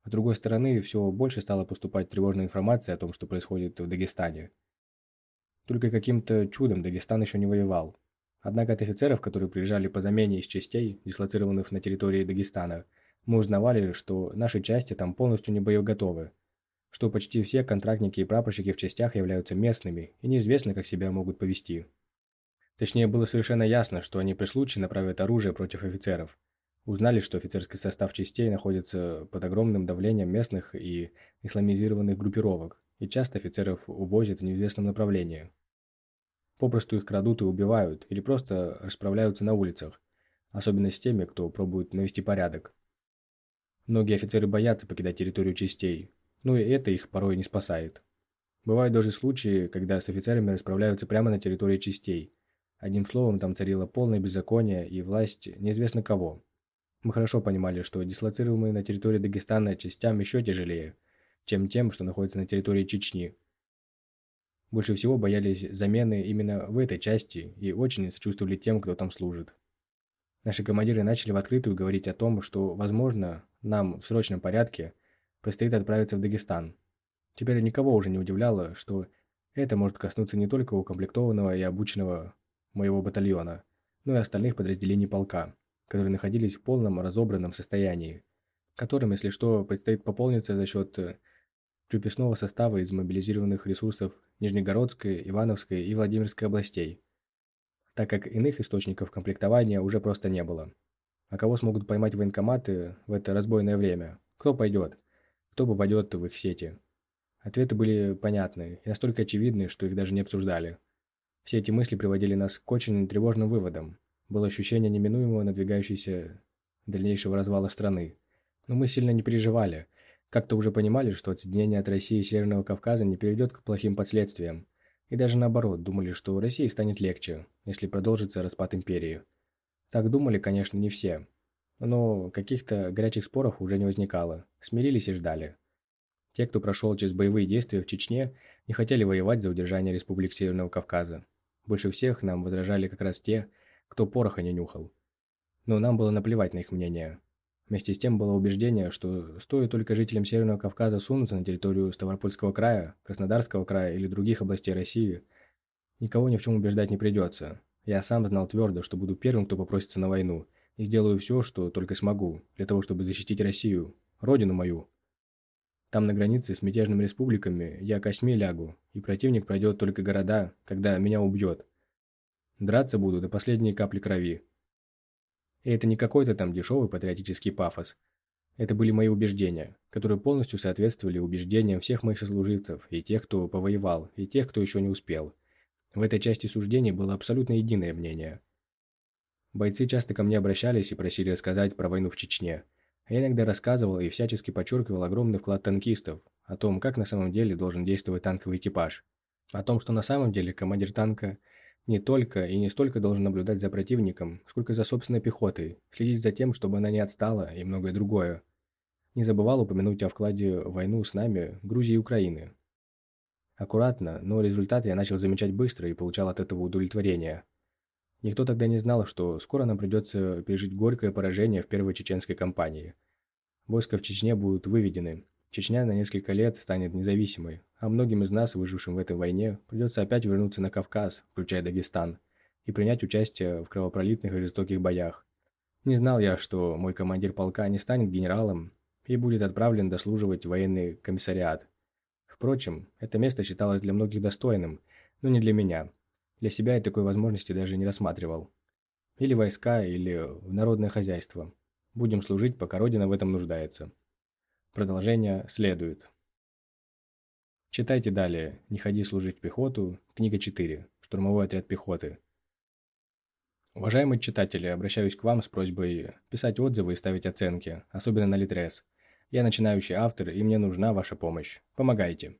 С другой стороны, все больше стало поступать тревожная информация о том, что происходит в Дагестане. Только каким-то чудом Дагестан еще не воевал. Однако от офицеров, которые приезжали по замене из частей, дислоцированных на территории Дагестана, мы узнавали, что наши части там полностью не боеготовы, что почти все контрактники и прапорщики в частях являются местными и неизвестно, как себя могут повести. Точнее, было совершенно ясно, что они при случае направят оружие против офицеров. Узнали, что офицерский состав частей находится под огромным давлением местных и исламизированных группировок, и часто офицеров увозят в неизвестном направлении. Попросту их крадут и убивают, или просто расправляются на улицах, особенно с теми, кто пробует навести порядок. Многие офицеры боятся покидать территорию частей, но и это их порой не спасает. Бывают даже случаи, когда с офицерами расправляются прямо на территории частей. Одним словом, там царило полное беззаконие и власть неизвестно кого. Мы хорошо понимали, что дислоцируемые на территории Дагестана частям еще тяжелее, чем тем, что находится на территории Чечни – больше всего боялись замены именно в этой части и очень сочувствовали тем, кто там служит. Наши командиры начали в открытую говорить о том, что, возможно, нам в срочном порядке предстоит отправиться в Дагестан. Теперь никого уже не удивляло, что это может коснуться не только укомплектованного и обученного моего батальона, но и остальных подразделений полка, которые находились в полном разобранном состоянии, которым, если что, предстоит пополниться за счет приписного состава из мобилизированных ресурсов Нижнегородской, Ивановской и Владимирской областей, так как иных источников комплектования уже просто не было. А кого смогут поймать военкоматы в это разбойное время? Кто пойдет? Кто попадет в их сети? Ответы были понятны и настолько очевидны, что их даже не обсуждали. Все эти мысли приводили нас к очень тревожным выводам. Было ощущение неминуемого надвигающегося дальнейшего развала страны. Но мы сильно не переживали – как-то уже понимали, что отсоединение от России и Северного Кавказа не приведет к плохим последствиям. И даже наоборот, думали, что России станет легче, если продолжится распад империи. Так думали, конечно, не все. Но каких-то горячих споров уже не возникало. Смирились и ждали. Те, кто прошел через боевые действия в Чечне, не хотели воевать за удержание республик Северного Кавказа. Больше всех нам возражали как раз те, кто пороха не нюхал. Но нам было наплевать на их мнение. Вместе с тем было убеждение, что стоит только жителям Северного Кавказа сунуться на территорию Ставропольского края, Краснодарского края или других областей России, никого ни в чем убеждать не придется. Я сам знал твердо, что буду первым, кто попросится на войну, и сделаю все, что только смогу, для того, чтобы защитить Россию, родину мою. Там на границе с мятежными республиками я косьми лягу, и противник пройдет только города, когда меня убьет. Драться буду до последней капли крови. И это не какой-то там дешевый патриотический пафос. Это были мои убеждения, которые полностью соответствовали убеждениям всех моих сослуживцев, и тех, кто повоевал, и тех, кто еще не успел. В этой части суждений было абсолютно единое мнение. Бойцы часто ко мне обращались и просили рассказать про войну в Чечне. Я иногда рассказывал и всячески подчеркивал огромный вклад танкистов, о том, как на самом деле должен действовать танковый экипаж, о том, что на самом деле командир танка – не только и не столько должен наблюдать за противником, сколько за собственной пехотой, следить за тем, чтобы она не отстала и многое другое. Не забывал упомянуть о вкладе в войну с нами Грузии и Украины. Аккуратно, но результат я начал замечать быстро и получал от этого удовлетворение. Никто тогда не знал, что скоро нам придется пережить горькое поражение в первой чеченской кампании. Войска в Чечне будут выведены. Чечня на несколько лет станет независимой, а многим из нас, выжившим в этой войне, придется опять вернуться на Кавказ, включая Дагестан, и принять участие в кровопролитных и жестоких боях. Не знал я, что мой командир полка не станет генералом и будет отправлен дослуживать военный комиссариат. Впрочем, это место считалось для многих достойным, но не для меня. Для себя я такой возможности даже не рассматривал. Или войска, или в народное хозяйство. Будем служить, пока Родина в этом нуждается. Продолжение следует. Читайте далее «Не ходи служить пехоту», книга 4, «Штурмовой отряд пехоты». Уважаемые читатели, обращаюсь к вам с просьбой писать отзывы и ставить оценки, особенно на Литрес. Я начинающий автор, и мне нужна ваша помощь. Помогайте.